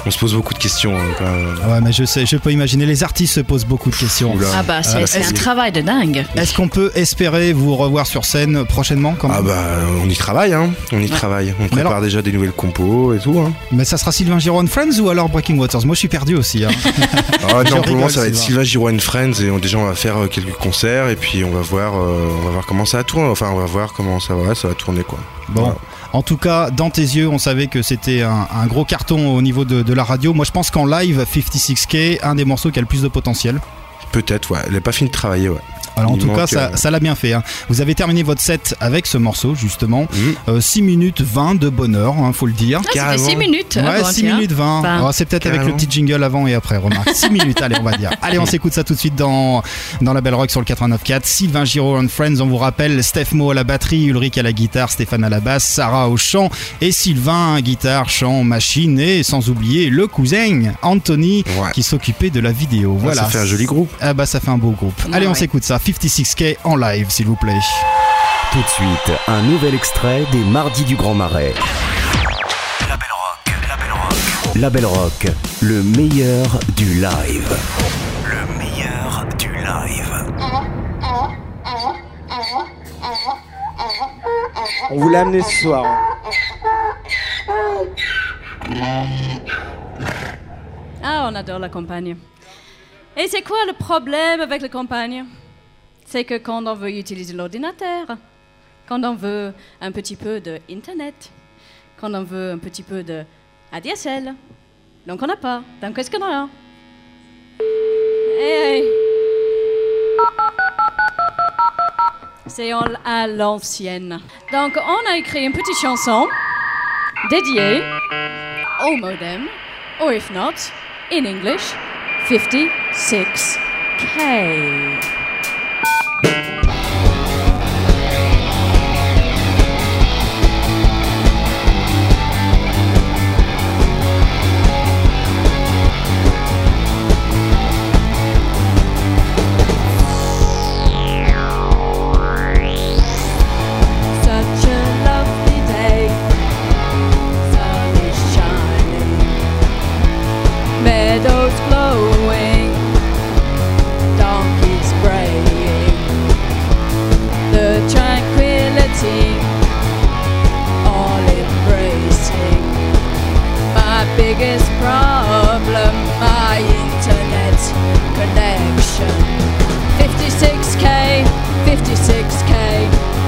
On se pose beaucoup de questions. hein, quand même. Ouais, mais je sais, je peux imaginer. Les artistes se posent beaucoup de questions. Oula. Ah bah, c'est Euh, un travail de dingue. Est-ce qu'on peut espérer vous revoir sur scène prochainement quand même Ah bah on y travaille, hein. On y travaille. On prépare alors- déjà des nouvelles compos et tout. Hein. Mais ça sera Sylvain Giron Friends ou alors Breaking Waters? Moi je suis perdu aussi. hein. Ah non, pour le moment ça va être Sylvain. Giraud and Friends et on, déjà on va faire euh, quelques concerts et puis on va voir, euh, on va voir comment ça va tourner. Enfin on va voir comment ça va, ça va tourner quoi. Bon. Voilà. En tout cas, dans tes yeux, on savait que c'était un, gros carton au niveau de, de la radio. Moi, je pense qu'en live, 56K, un des morceaux qui a le plus de potentiel. Peut-être, ouais. Elle n'est pas fini de travailler, ouais. Alors en Il tout cas, ça euh, ça l'a bien fait. hein. Vous avez terminé votre set avec ce morceau, justement. Mhm. Euh, 6 minutes 20 de bonheur, hein, faut le dire. Ah, c'était 6 minutes. Ouais, avant, 6 tiens. minutes 20. Enfin, Alors, c'est peut-être avec le petit jingle avant et après, remarque. 6 minutes, allez, on va dire. Allez, on s'écoute ça tout de suite dans, dans la Belle Rock sur le 89.4. Sylvain Giraud and Friends, on vous rappelle, Steph Mo à la batterie, Ulrich à la guitare, Stéphane à la basse, Sarah au chant et Sylvain, guitare, chant, machine et sans oublier le cousin, Anthony, Ouais. qui s'occupait de la vidéo. Voilà. Ça fait un joli groupe. Ah bah ça fait un beau groupe. Ouais, Allez, on ouais. s'écoute ça. 56K en live, s'il vous plaît. Tout de suite, un nouvel extrait des Mardis du Grand Marais. La Belle Rock, le meilleur du live. Le meilleur du live. On vous l'a amené ce soir. Ah, on adore la campagne. Et c'est quoi le problème avec la campagne? c'est que quand on veut utiliser l'ordinateur, quand on veut un petit peu d'Internet, quand on veut un petit peu de ADSL, donc on n'a pas. Donc qu'est-ce qu'on a? Hey. C'est à l'ancienne. Donc on a écrit une petite chanson dédiée au modem, or if not, in English, 56K.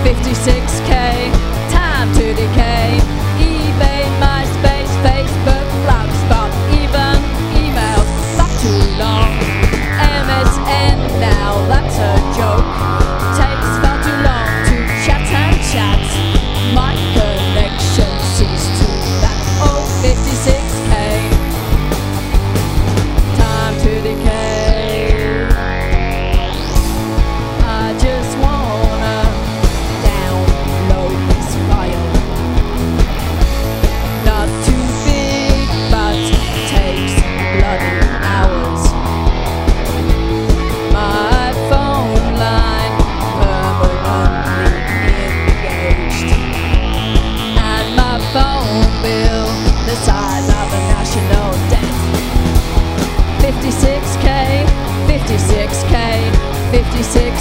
56k, time to decay. sick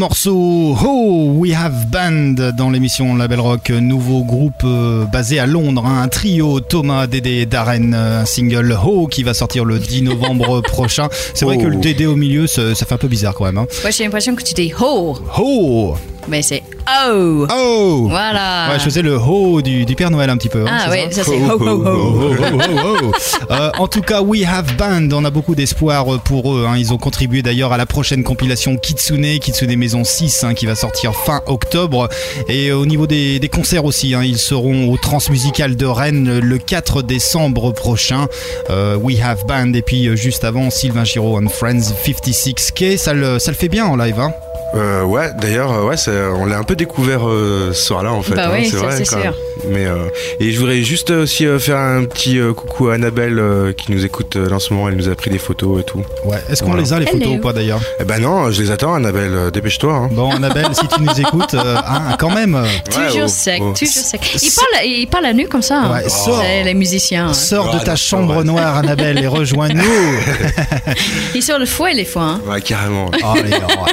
morceau Oh We Have Band dans l'émission Label Rock, nouveau groupe euh, basé à Londres, hein, un trio Thomas, Dédé, Darren, euh, un single Oh qui va sortir le 10 novembre prochain. C'est vrai que le Dédé au milieu, ça, ça fait un peu bizarre quand même. hein. Moi, j'ai l'impression que tu dis ho, Oh mais c'est oh. Oh Voilà. Ouais, je faisais le ho du, du Père Noël un petit peu. hein, Ah oui, ça, c'est ho, ho, ho. Euh, en tout cas, We Have Band, on a beaucoup d'espoir pour eux. hein. Ils ont contribué d'ailleurs à la prochaine compilation Kitsune, Kitsune Maison 6, hein, qui va sortir fin octobre. Et au niveau des, des concerts aussi, ils seront au Transmusical de Rennes le 4 décembre prochain. Euh, We Have Band, et puis euh, juste avant, Sylvain Giraud and Friends 56K. Ça le, ça le fait bien en live, hein Euh, ouais, d'ailleurs, euh, ouais, on l'a un peu découvert euh, ce soir-là en fait. Bah hein, oui, c'est vrai. quand même. Mais euh, et je voudrais juste aussi euh, faire un petit euh, coucou à Annabelle euh, qui nous écoute euh, en ce moment. Elle nous a pris des photos et tout. Ouais. Est-ce qu'on Voilà. les a les photos ou pas d'ailleurs? Eh ben non, je les attends, Annabelle. euh, Dépêche-toi. hein. Bon, Annabelle, si tu nous écoutes, euh, hein, quand même. Toujours oh, sec, oh. toujours sec. Il parle, il parle à nu comme ça. Ouais, sors. C'est les musiciens. hein. Sors de Ah, ta chambre ouais. noire, Annabelle, et rejoins-nous. Il sort le fouet les fois. hein. Ouais, carrément. Oh, les gars, ouais.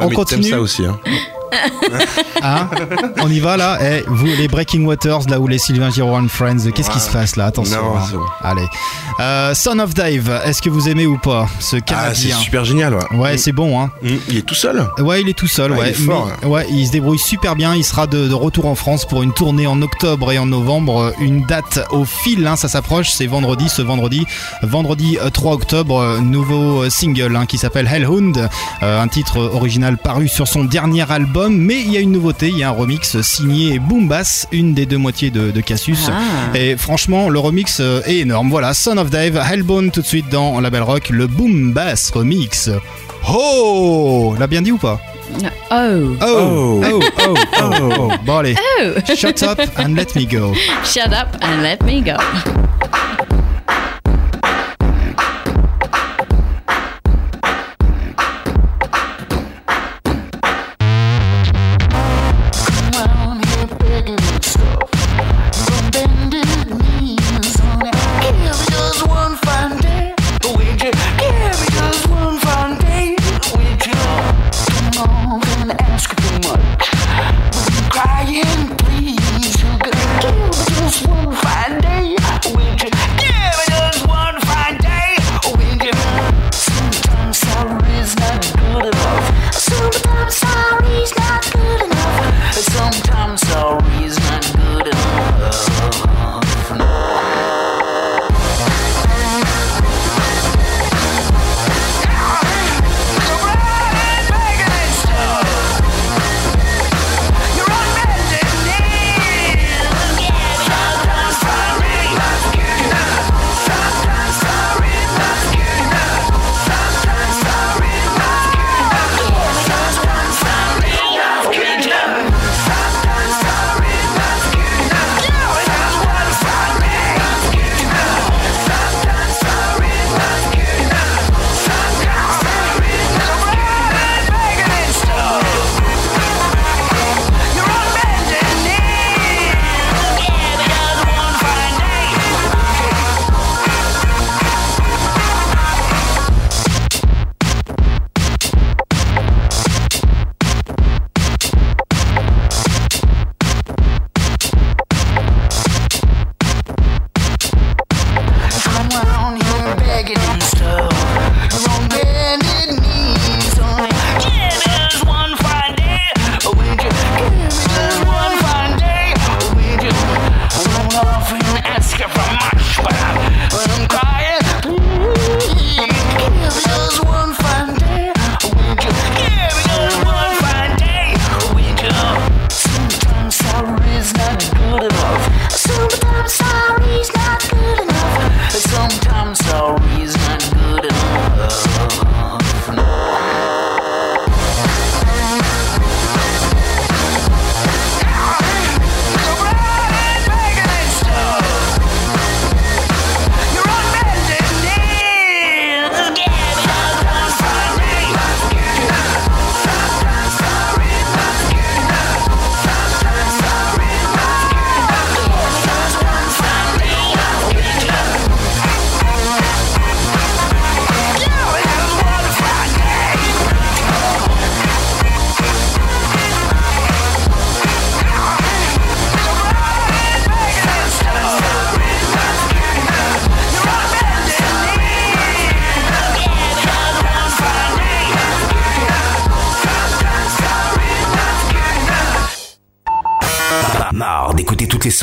On mais continue T'aimes ça aussi, hein. Hein On y va là Eh, Vous, les Breaking Waters, là où les Sylvain Giraud and Friends, qu'est-ce qui se passe là? Attention. Non, hein. c'est. Allez. Euh, Son of Dave, est-ce que vous aimez ou pas ce Ah, c'est Canadien? super génial, ouais. Ouais, c'est bon, hein. Mm, Il est tout seul? Ouais, il est tout seul, Ah, ouais. il est fort, Mais- ouais, il se débrouille super bien. Il sera de, de retour en France pour une tournée en octobre et en novembre. Euh, Une date au fil, hein, ça s'approche. C'est vendredi, ce vendredi. Vendredi euh, 3 octobre, euh, nouveau euh, single hein, qui s'appelle Hellhound. Euh, un titre original paru sur son dernier album. Mais il y a une nouveauté, il y a un remix signé Boom Bass, une des deux moitiés de, de Cassius. Ah. Et franchement, le remix euh, est énorme. Voilà, Son of Dave, Hellbone tout de suite dans Label Rock, le Boom Bass remix. Oh L'a bien dit ou pas? Oh. Oh, oh, oh, oh, oh. Bon allez, Oh. shut up and let me go. Shut up and let me go.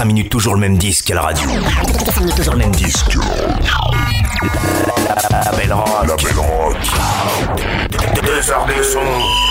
5 minutes toujours le même disque à la radio. toujours le même disque. La belle rock. La belle rock. Deux heures de son.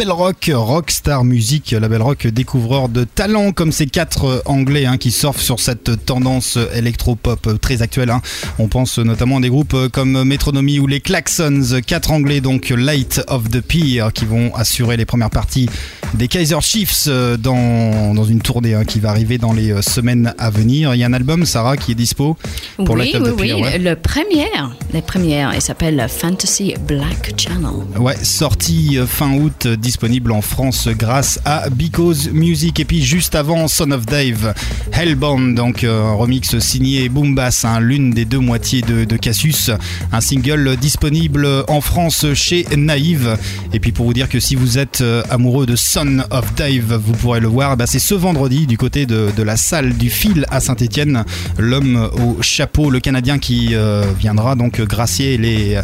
Label Rock, Rockstar Music, Label Rock découvreur de talent comme ces quatre Anglais hein, qui surfent sur cette tendance électro-pop très actuelle. hein. On pense notamment à des groupes comme Metronomy ou les Klaxons, quatre Anglais donc Light of the Pier qui vont assurer les premières parties des Kaiser Chiefs euh, dans, dans une tournée hein, qui va arriver dans les euh, semaines à venir. Il y a un album, Sarah, qui est dispo? Pour oui, oui, oui, ouais. le premier, les premières, il s'appelle Fantasy Black Channel. Ouais, sorti euh, fin août, euh, disponible en France grâce à Because Music. Et puis juste avant, Son of Dave, Hellbound, donc euh, un remix signé Boom Bass, hein, l'une des deux moitiés de, de Cassius. Un single disponible en France chez Naïve. Et puis pour vous dire que si vous êtes amoureux de Son of Dave, vous pourrez le voir. Bah, c'est ce vendredi du côté de, de la salle du fil à Saint-Etienne. L'homme au chapeau, le Canadien qui euh, viendra donc gracier les,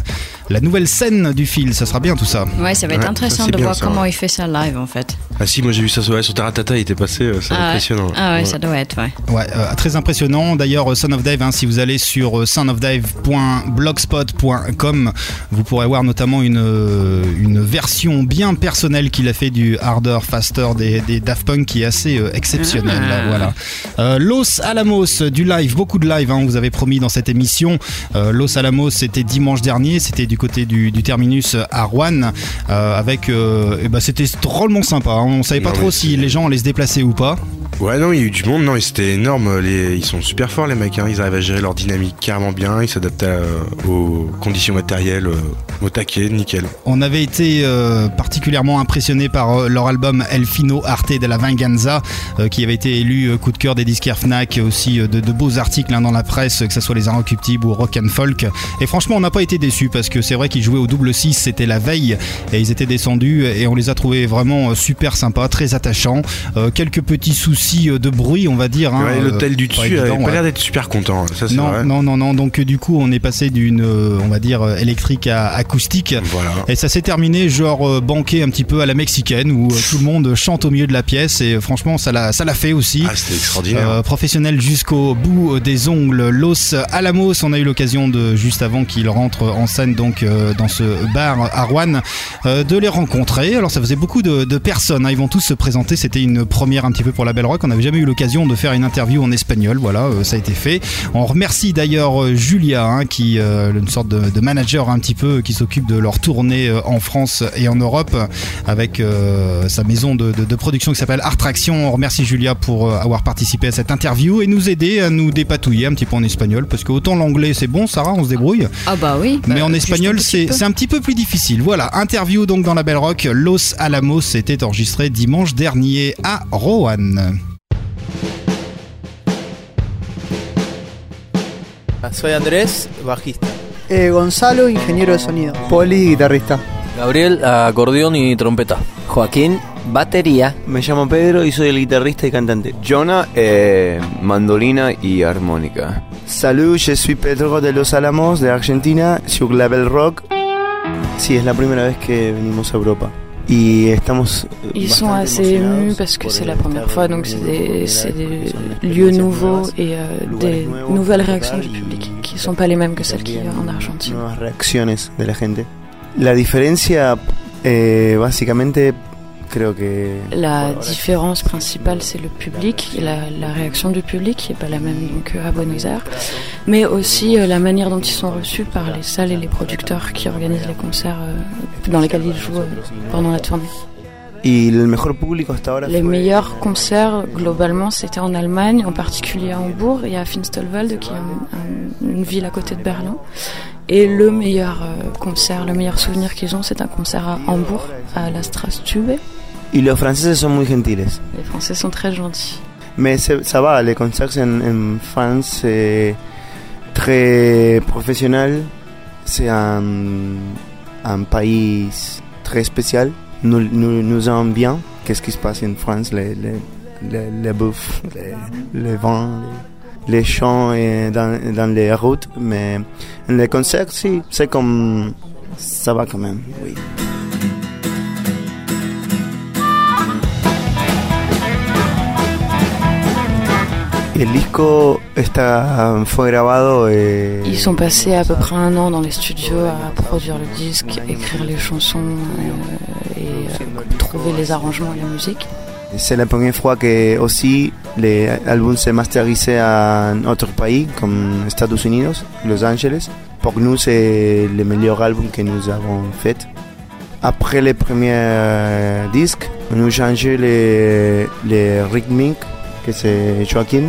la nouvelle scène du fil. Ça sera bien tout ça. Ouais, ça va être Ouais, intéressant de bien, voir ça, comment ouais. il fait ça live en fait. Ah si, moi j'ai vu ça ouais, sur Taratata, il était passé, euh, c'est ah, ouais. impressionnant. Ah ouais, Ouais. ça doit être, ouais. Ouais, euh, très impressionnant. D'ailleurs, euh, Son of Dave, hein, si vous allez sur euh, sonofdave.blogspot.com, vous pourrez voir notamment une, euh, une version bien personnelle qu'il a fait du Harder, Faster des, des Daft Punk qui est assez euh, exceptionnelle. Ah. Voilà. Euh, Los Alamos, du live, beaucoup de live, hein, on vous avait promis dans cette émission. Euh, Los Alamos, c'était dimanche dernier, c'était du côté du, du terminus à Rouen, euh, avec. euh, eh ben, c'était drôlement sympa. hein. On savait pas Non, trop si les gens allaient se déplacer ou pas. Ouais, non, il y a eu du monde, non, et c'était énorme. Les... Ils sont super forts, les mecs, hein. ils arrivent à gérer leur dynamique carrément bien, ils s'adaptent à- aux conditions matérielles, euh, au taquet, nickel. On avait été euh, particulièrement impressionné par euh, leur album El Fino Arte de la Venganza, euh, qui avait été élu euh, coup de cœur des disquaires Fnac, aussi euh, de, de beaux articles hein, dans la presse, que ce soit les Inrecuptibles ou Rock and Folk. Et franchement, on n'a pas été déçus parce que c'est vrai qu'ils jouaient au double 6, c'était la veille, et ils étaient descendus, et on les a trouvés vraiment euh, super sympas, très attachants. Euh, quelques petits soucis euh, de bruit, on va dire. hein, Ouais, L'hôtel euh, du pas dessus évident, avait pas ouais. l'air d'être super content, ça c'est Non, vrai. non, non, non. Donc euh, du coup, on est passé d'une, euh, on va dire, euh, électrique à acoustique. Voilà. Et ça s'est terminé genre euh, banqué un petit peu à la mexicaine où euh, tout le monde chante au milieu de la pièce et euh, franchement ça l'a fait aussi. Ah, c'était extraordinaire. Euh, professionnel jusqu'au bout euh, des ongles. Los Alamos, on a eu l'occasion de juste avant qu'ils rentrent en scène donc euh, dans ce bar à Rouen euh, de les rencontrer. Alors ça faisait beaucoup de, de personnes. Hein. Ils vont tous se présenter. C'était une première un petit peu pour la Belle Rock. On n'avait jamais eu l'occasion de faire une interview en espagnol. Voilà, euh, ça a été fait. On remercie d'ailleurs euh, Julia, hein, qui euh, une sorte de, de manager un petit peu qui s'occupe de leur tournée en France et en Europe avec euh, sa maison de, de- de production qui s'appelle Art Traction. On remercie Julia pour avoir participé à cette interview et nous aider à nous dépatouiller un petit peu en espagnol parce que autant l'anglais c'est bon, Sarah, on se débrouille. Ah bah oui. Mais Bah, en espagnol, c'est un petit peu plus difficile. Voilà, interview donc dans la Belle Rock. Los Alamos était enregistré dimanche dernier à Roanne. Soy Andrés, bajista. Eh, Gonzalo, ingeniero de sonido. Poli, guitarrista. Gabriel, acordeón y trompeta. Joaquín, batería. Me llamo Pedro y soy el guitarrista y cantante. Jonah, eh, mandolina y armónica. Salut, je suis Pedro de Los Alamos de Argentina, sur la Belle Rock. Sí, es la primera vez que venimos a Europa. Ils sont assez émus parce que c'est la première fois, donc c'est des, lieux nouveaux et euh, des nouvelles réactions du public qui sont pas les mêmes que celles qu'il y a en Argentine. la gente. La diferencia, eh, básicamente. La différence principale, c'est le public, et la, la réaction du public qui n'est pas la même donc, à Buenos Aires, mais aussi euh, la manière dont ils sont reçus par les salles et les producteurs qui organisent les concerts euh, dans lesquels ils jouent euh, pendant la tournée. Y el mejor público hasta ahora. Les meilleurs concerts, globalement, c'était en Allemagne, en particulier à Hambourg et à Finstolwald, qui est un- un- une ville à côté de Berlin. Et le meilleur euh, concert, le meilleur souvenir qu'ils ont, c'est un concert à Hambourg, à la Strasstube. Y los franceses son muy gentiles. Les Français sont très gentils. Mais ça va, les concerts en, en France, c'est très professionnel. C'est un, un pays très spécial. Nous, nous, nous aimons bien qu'est-ce qui se passe en France, les, les, les, les bouffe, les, les vins, les, les chants et dans, dans les routes. Mais les concerts, si, c'est comme... Ça va quand même, oui. El disco está, fue grabado. eh, Ils sont passés à peu près un an dans les studios à produire le disque, écrire les chansons euh, et euh, trouver les arrangements et la musique. C'est la première fois que aussi les albums se masterisé en otro pays, comme Estados Unidos, Los Angeles. Pour nous, c'est le meilleur album que nous avons fait. Après les premiers euh, disques, nous changé les, les rythmiques, que c'est Joaquin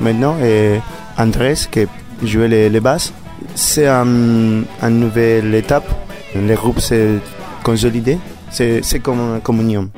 maintenant, et Andrés, qui jouait les, les basses. C'est un, une nouvelle étape. Le groupe s'est consolidé. C'est c'est comme une communion.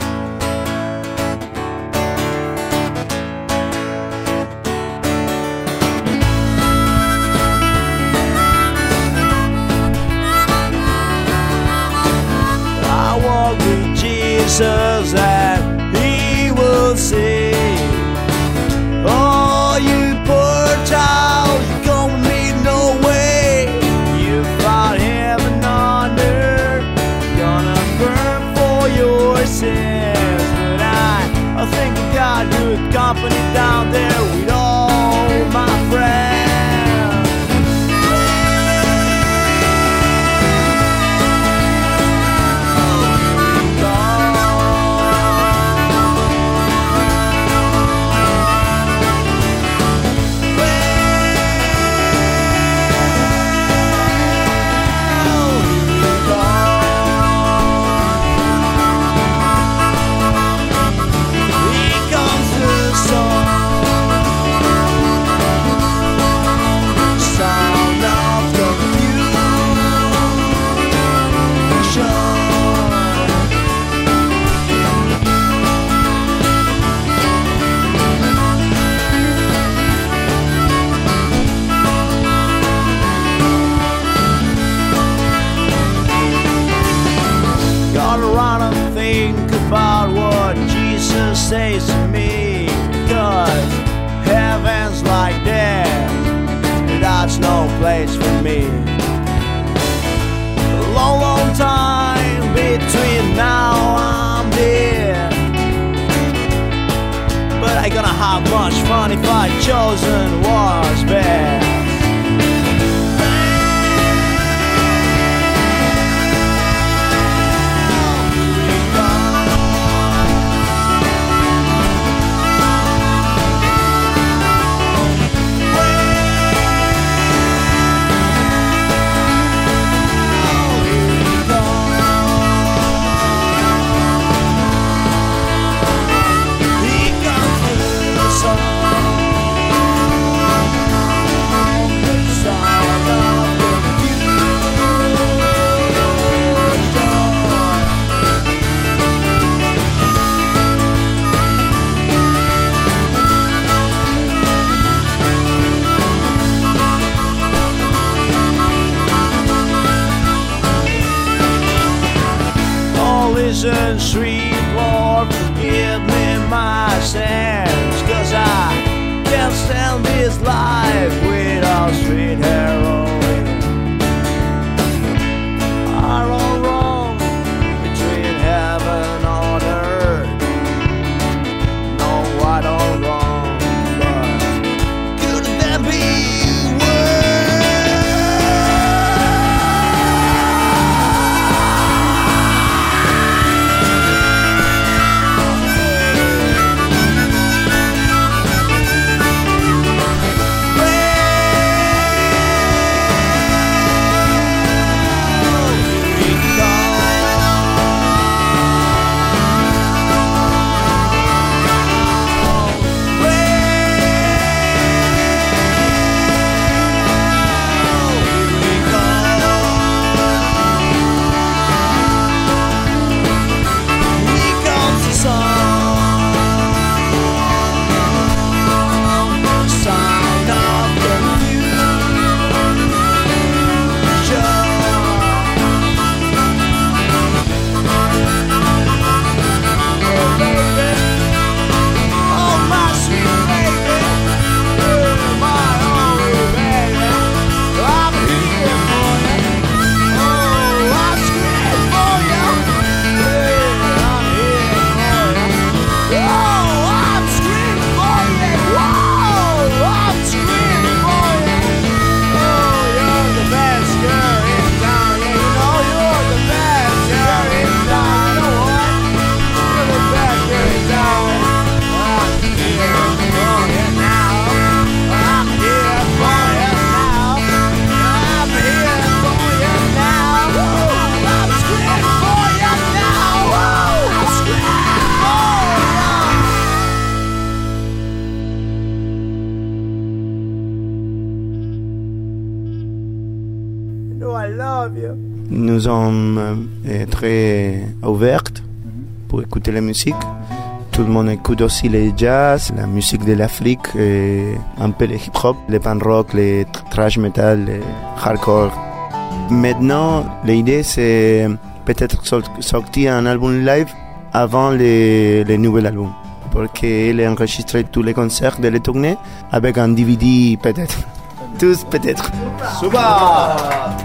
Tout le monde écoute aussi les jazz, la musique de l'Afrique, un peu le hip-hop, le pan rock, le thrash metal, le hardcore. Maintenant, l'idée c'est peut-être sortir un album live avant les, les nouveaux albums. Parce qu'elle a enregistré tous les concerts de les tournées avec un DVD peut-être. Tous peut-être. Super.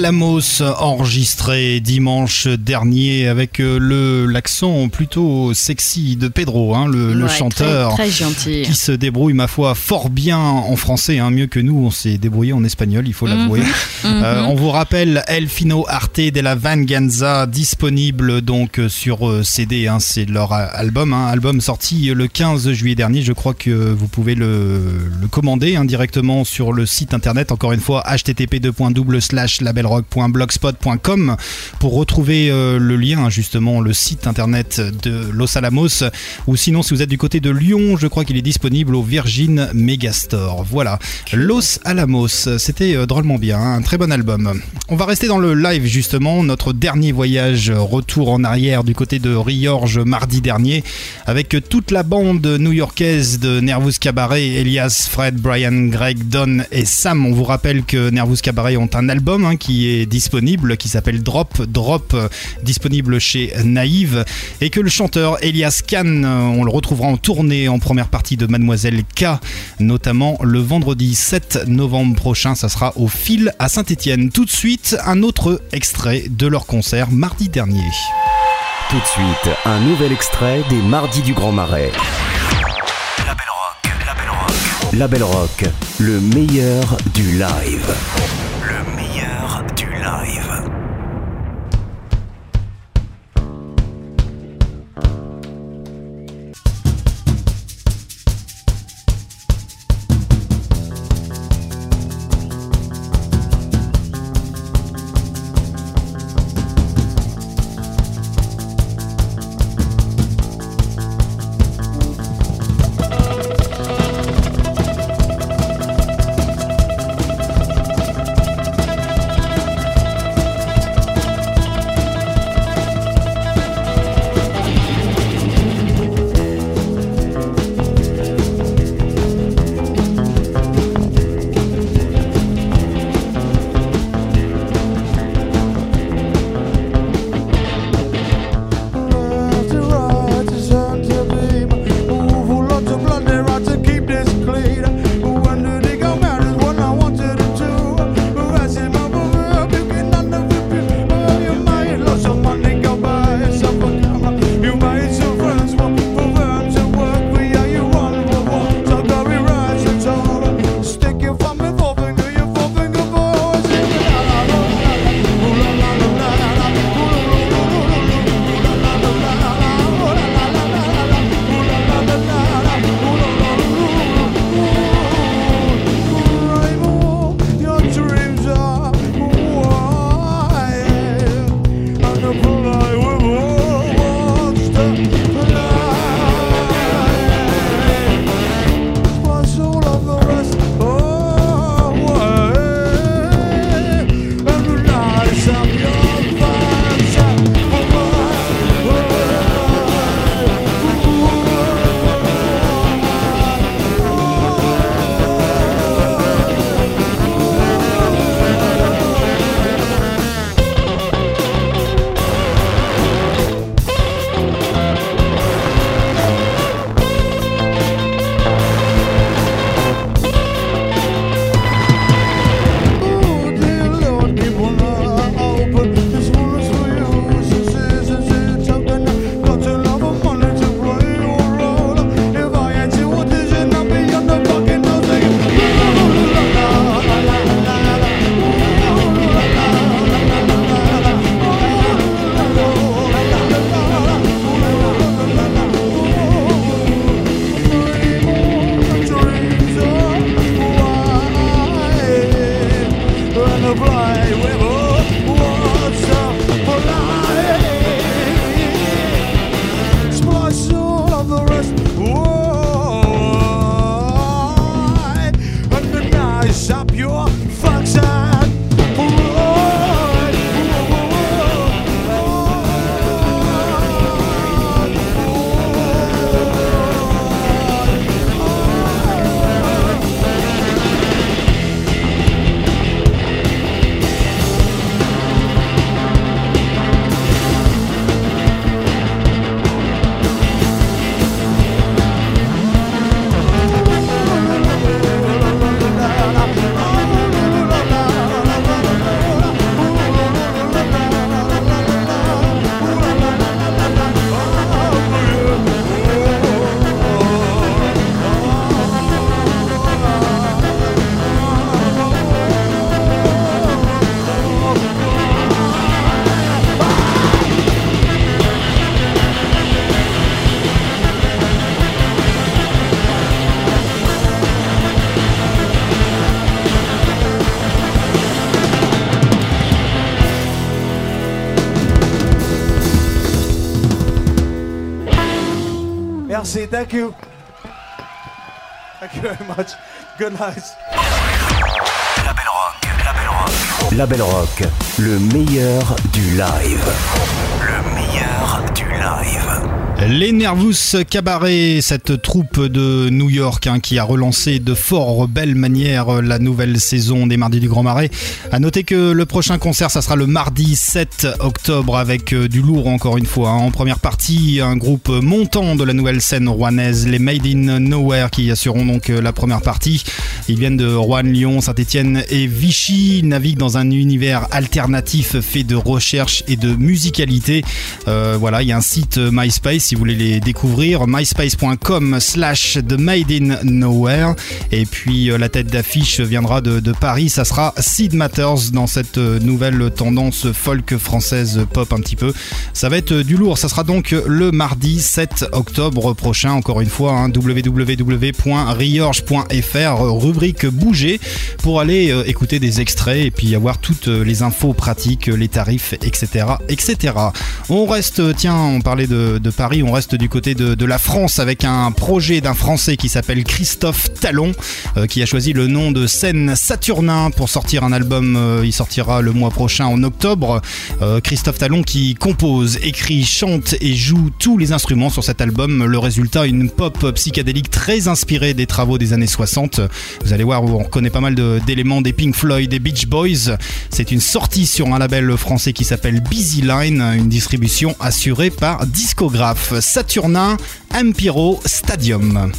Alamos, enregistré dimanche dernier avec euh, le l'accent plutôt sexy de Pedro, hein, le, chanteur, Très, très gentil. qui se débrouille ma foi fort bien en français, hein, mieux que nous. On s'est débrouillé en espagnol, il faut l'avouer. Mhm. Euh, Mhm. on vous rappelle El Fino Arte de la Vanganza, disponible donc euh, sur CD. hein, c'est leur album, album sorti le 15 juillet dernier. Je crois que vous pouvez le, le commander directement sur le site internet. Encore une fois, http://labelrock.blogspot.com pour retrouver euh, le lien hein, justement le site internet de Los Alamos. Ou sinon, si vous êtes du côté de Lyon, je crois qu'il est disponible au Virgin Megastore. Voilà, Los Alamos, c'était euh, drôlement bien, hein, un très bon album. On va rester dans le live justement, notre dernier voyage euh, retour en arrière du côté de Riorge mardi dernier avec toute la bande new-yorkaise de Nervous Cabaret, Elias, Fred, Brian, Greg, Don et Sam. On vous rappelle que Nervous Cabaret ont un album hein, qui est disponible, qui s'appelle Drop, Drop, euh, disponible chez Naïve, et que le chanteur Elias Kahn, euh, on le retrouvera en tournée en première partie de Mademoiselle K, notamment le vendredi 7 novembre prochain, ça sera au fil à Saint-Étienne. Tout de suite, un autre extrait de leur concert mardi dernier. Tout de suite, un nouvel extrait des Mardis du Grand Marais. La Belle Rock, meilleur du live. Le meilleur du live. Thank is Merci, thank you. Thank you very much. Good night. Label Rock, le meilleur du live. Le meilleur du live. Les Nervous Cabaret, cette troupe de New York hein, qui a relancé de fort belle manière la nouvelle saison des Mardis du Grand Marais. À noter que le prochain concert, ça sera le mardi 7 octobre avec euh, du lourd encore une fois. hein. En première partie, un groupe montant de la nouvelle scène rouennaise, les Made in Nowhere, qui assureront donc euh, la première partie. Ils viennent de Rouen, Lyon, Saint-Etienne et Vichy. Ils naviguent dans un univers alternatif fait de recherche et de musicalité. Euh, voilà, il y a un site euh, MySpace si vous voulez les découvrir. myspace.com slash The Made in Nowhere. Et puis euh, la tête d'affiche viendra de, Paris. Ça sera Sid Matters dans cette nouvelle tendance folk française pop un petit peu. Ça va être du lourd. Ça sera donc le mardi 7 octobre prochain. Encore une fois, hein, www.riorge.fr, rubrique bouger, pour aller euh, écouter des extraits et puis avoir toutes euh, les infos pratiques, les tarifs, etc. etc. On reste, euh, tiens, on parlait de, Paris, on reste du côté de, de la France avec un projet d'un Français qui s'appelle Christophe Talon, qui a choisi le nom de scène Saturnin pour sortir un album. il sortira le mois prochain en octobre. Christophe Talon qui compose, écrit, chante et joue tous les instruments sur cet album. Le résultat, une pop psychédélique très inspirée des travaux des années 60. Vous allez voir, on reconnaît pas mal d'éléments des Pink Floyd, des Beach Boys. C'est une sortie sur un label français qui s'appelle Busy Line, une distribution assurée par Discographe. Saturnin, Empiro Stadium.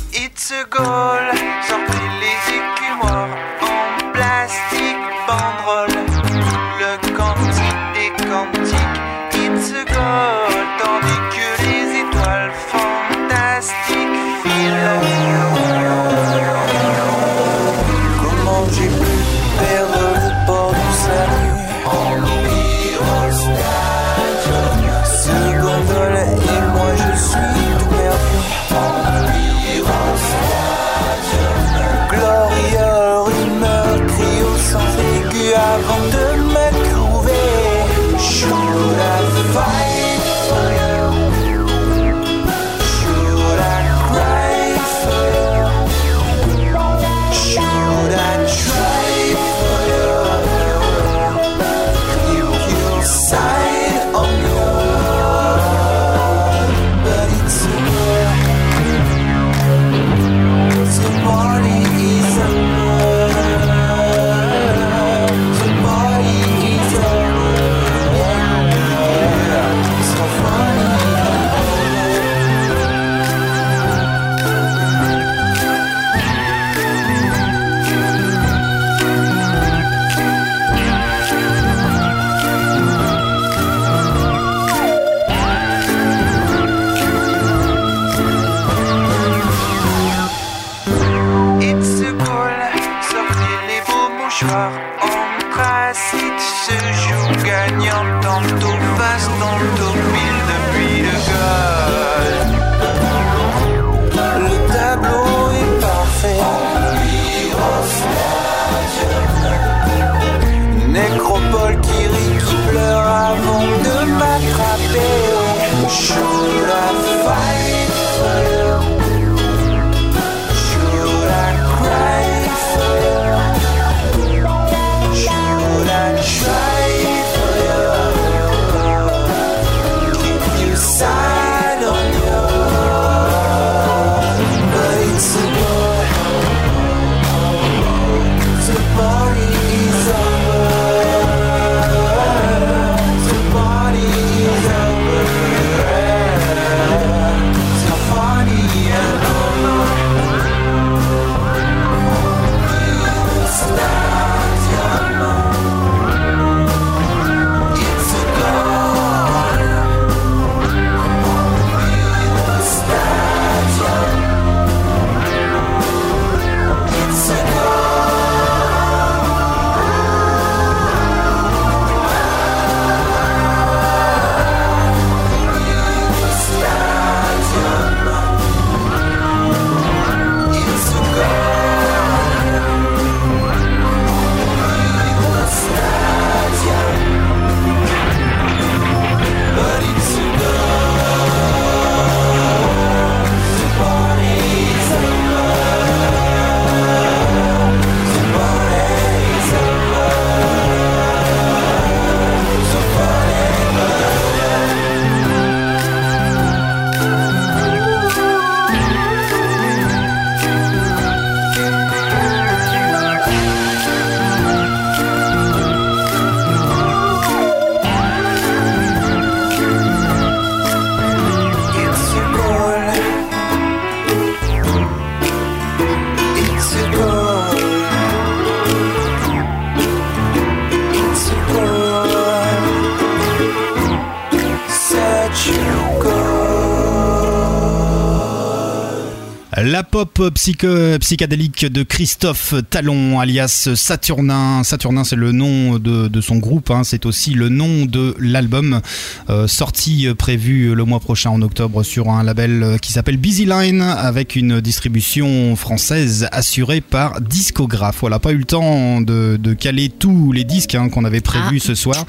La pop psycho- psychédélique de Christophe Talon, alias Saturnin. Saturnin, c'est le nom de, de son groupe, hein. c'est aussi le nom de l'album, euh, sorti euh, prévu le mois prochain en octobre sur un label euh, qui s'appelle Busy Line, avec une distribution française assurée par Discographe. Voilà, pas eu le temps de, de caler tous les disques hein, qu'on avait prévus ce soir.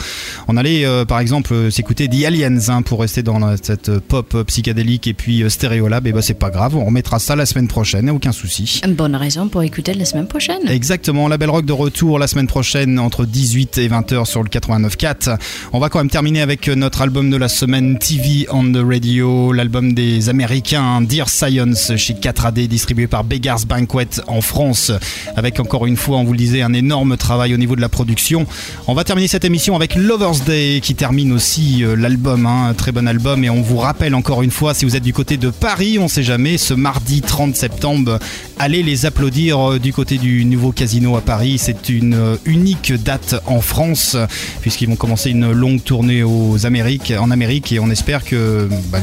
On allait euh, par exemple s'écouter The Aliens hein, pour rester dans cette pop psychédélique et puis Stereolab, et ben c'est pas grave, on remettra ça la semaine prochaine, aucun souci. Bonne raison pour écouter la semaine prochaine. Exactement, la Belle Rock de retour la semaine prochaine entre 18 et 20h sur le 89.4. On va quand même terminer avec notre album de la semaine TV on the Radio, l'album des Américains Dear Science chez 4AD distribué par Beggars Banquet en France avec encore une fois, on vous le disait, un énorme travail au niveau de la production. On va terminer cette émission avec Lover's Day qui termine aussi euh, l'album, hein, un très bon album et on vous rappelle encore une fois si vous êtes du côté de Paris, on sait jamais, ce mardi 30 septembre, allez les applaudir euh, du côté du nouveau casino à Paris. C'est une euh, unique date en France puisqu'ils vont commencer une longue tournée aux Amériques, en Amérique et on espère que bah,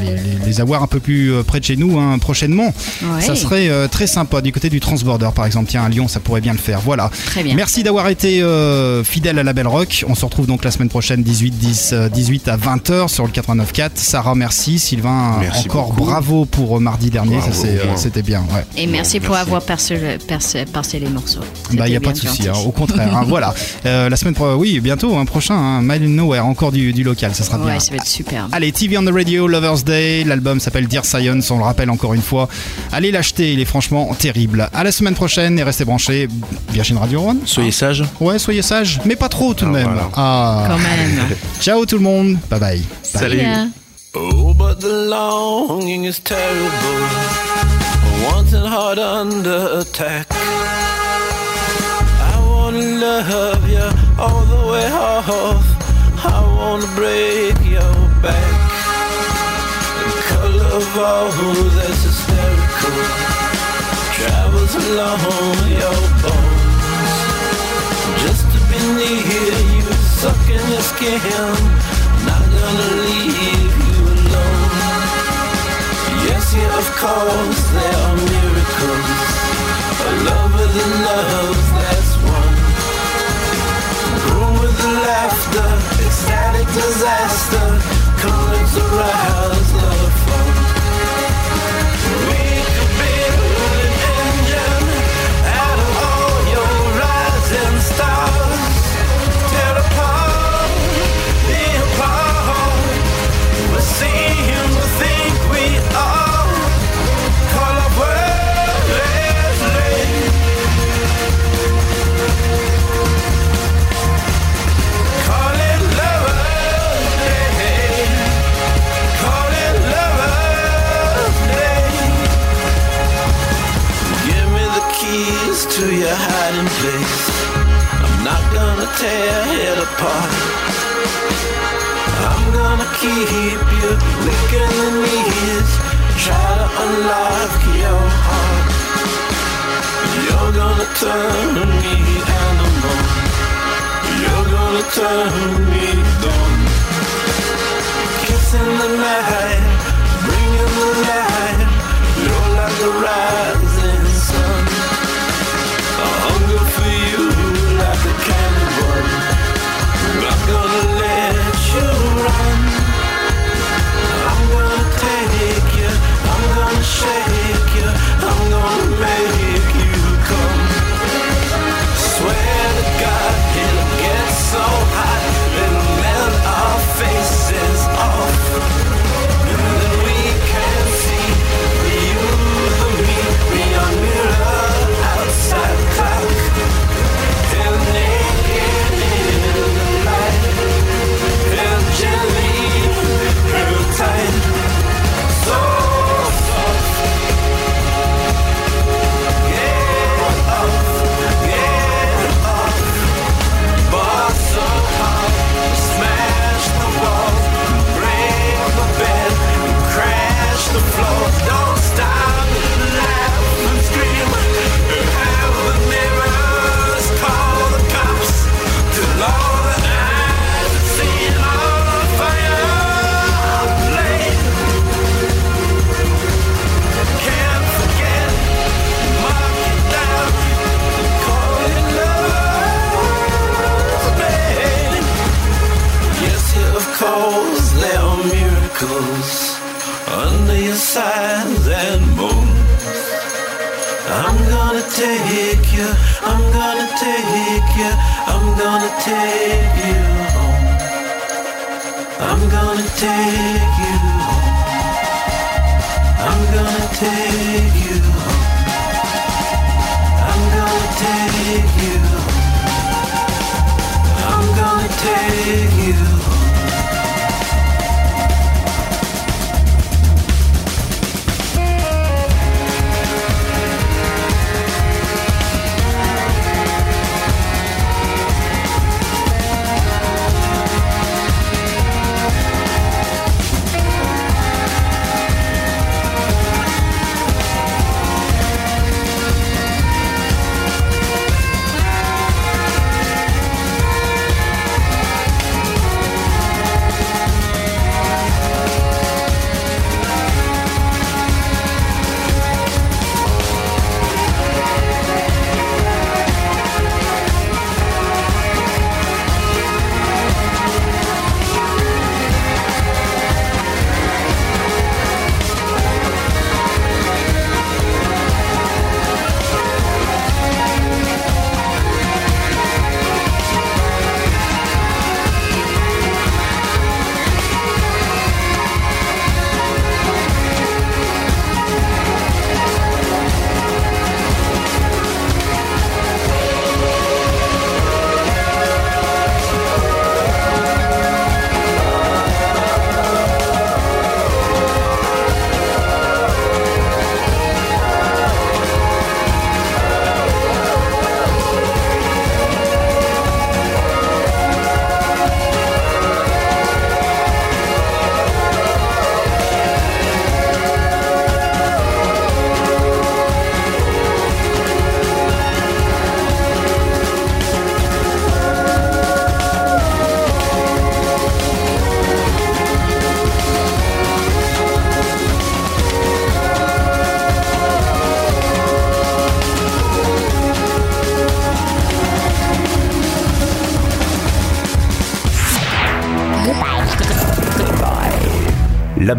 les, avoir un peu plus euh, près de chez nous hein, prochainement. Ouais. Ça serait euh, très sympa du côté du Transborder par exemple. Tiens, à Lyon, ça pourrait bien le faire. Voilà. Très bien. Merci d'avoir été euh, fidèle à la Belle Rock. On se retrouve donc la semaine prochaine 18 10 euh, 18 à 20h sur le 89.4. Sarah, merci. Sylvain, Merci encore beaucoup. bravo pour mardi dernier. Bravo, Ça, euh, c'était bien. Ouais. Et merci, pour avoir percé, percé, percé les morceaux. Bah, il n'y a pas de bien souci, hein, au contraire. hein, voilà. Euh, la semaine pro, oui, bientôt, hein, prochain, hein, Mile in Nowhere, encore du, du local, ça sera bien. Ouais, ça va être super. Allez, TV on the Radio, Lover's Day, l'album s'appelle Dear Science, on le rappelle encore une fois. Allez l'acheter, il est franchement terrible. À la semaine prochaine et restez branchés. Virgin Radio One. Soyez sages. Ouais, soyez sages, mais pas trop tout de Ah, même. voilà. Ah. Quand même. Ciao tout le monde, bye bye. Salut. Bien. Oh, but the longing is terrible. Wanted hard under attack. I wanna love you all the way off. I wanna break your back. The color of all that's hysterical travels along your bones. Just to be near you, sucking your skin. Not gonna leave plenty of course, there are miracles. A love with a love, that's one. Groom with the laughter, ecstatic disaster, colors around. Gonna tear it apart. I'm gonna keep you in the knees. Try to unlock your heart. You're gonna turn me animal. You're gonna turn me dumb. Kissing the night, bringing the light. You're like the rising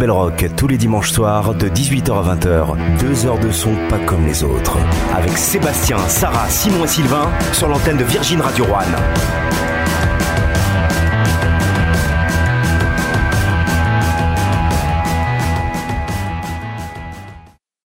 Rock tous les dimanches soirs de 18h à 20h. Deux heures de son pas comme les autres. Avec Sébastien, Sarah, Simon et Sylvain sur l'antenne de Virgin Radio One.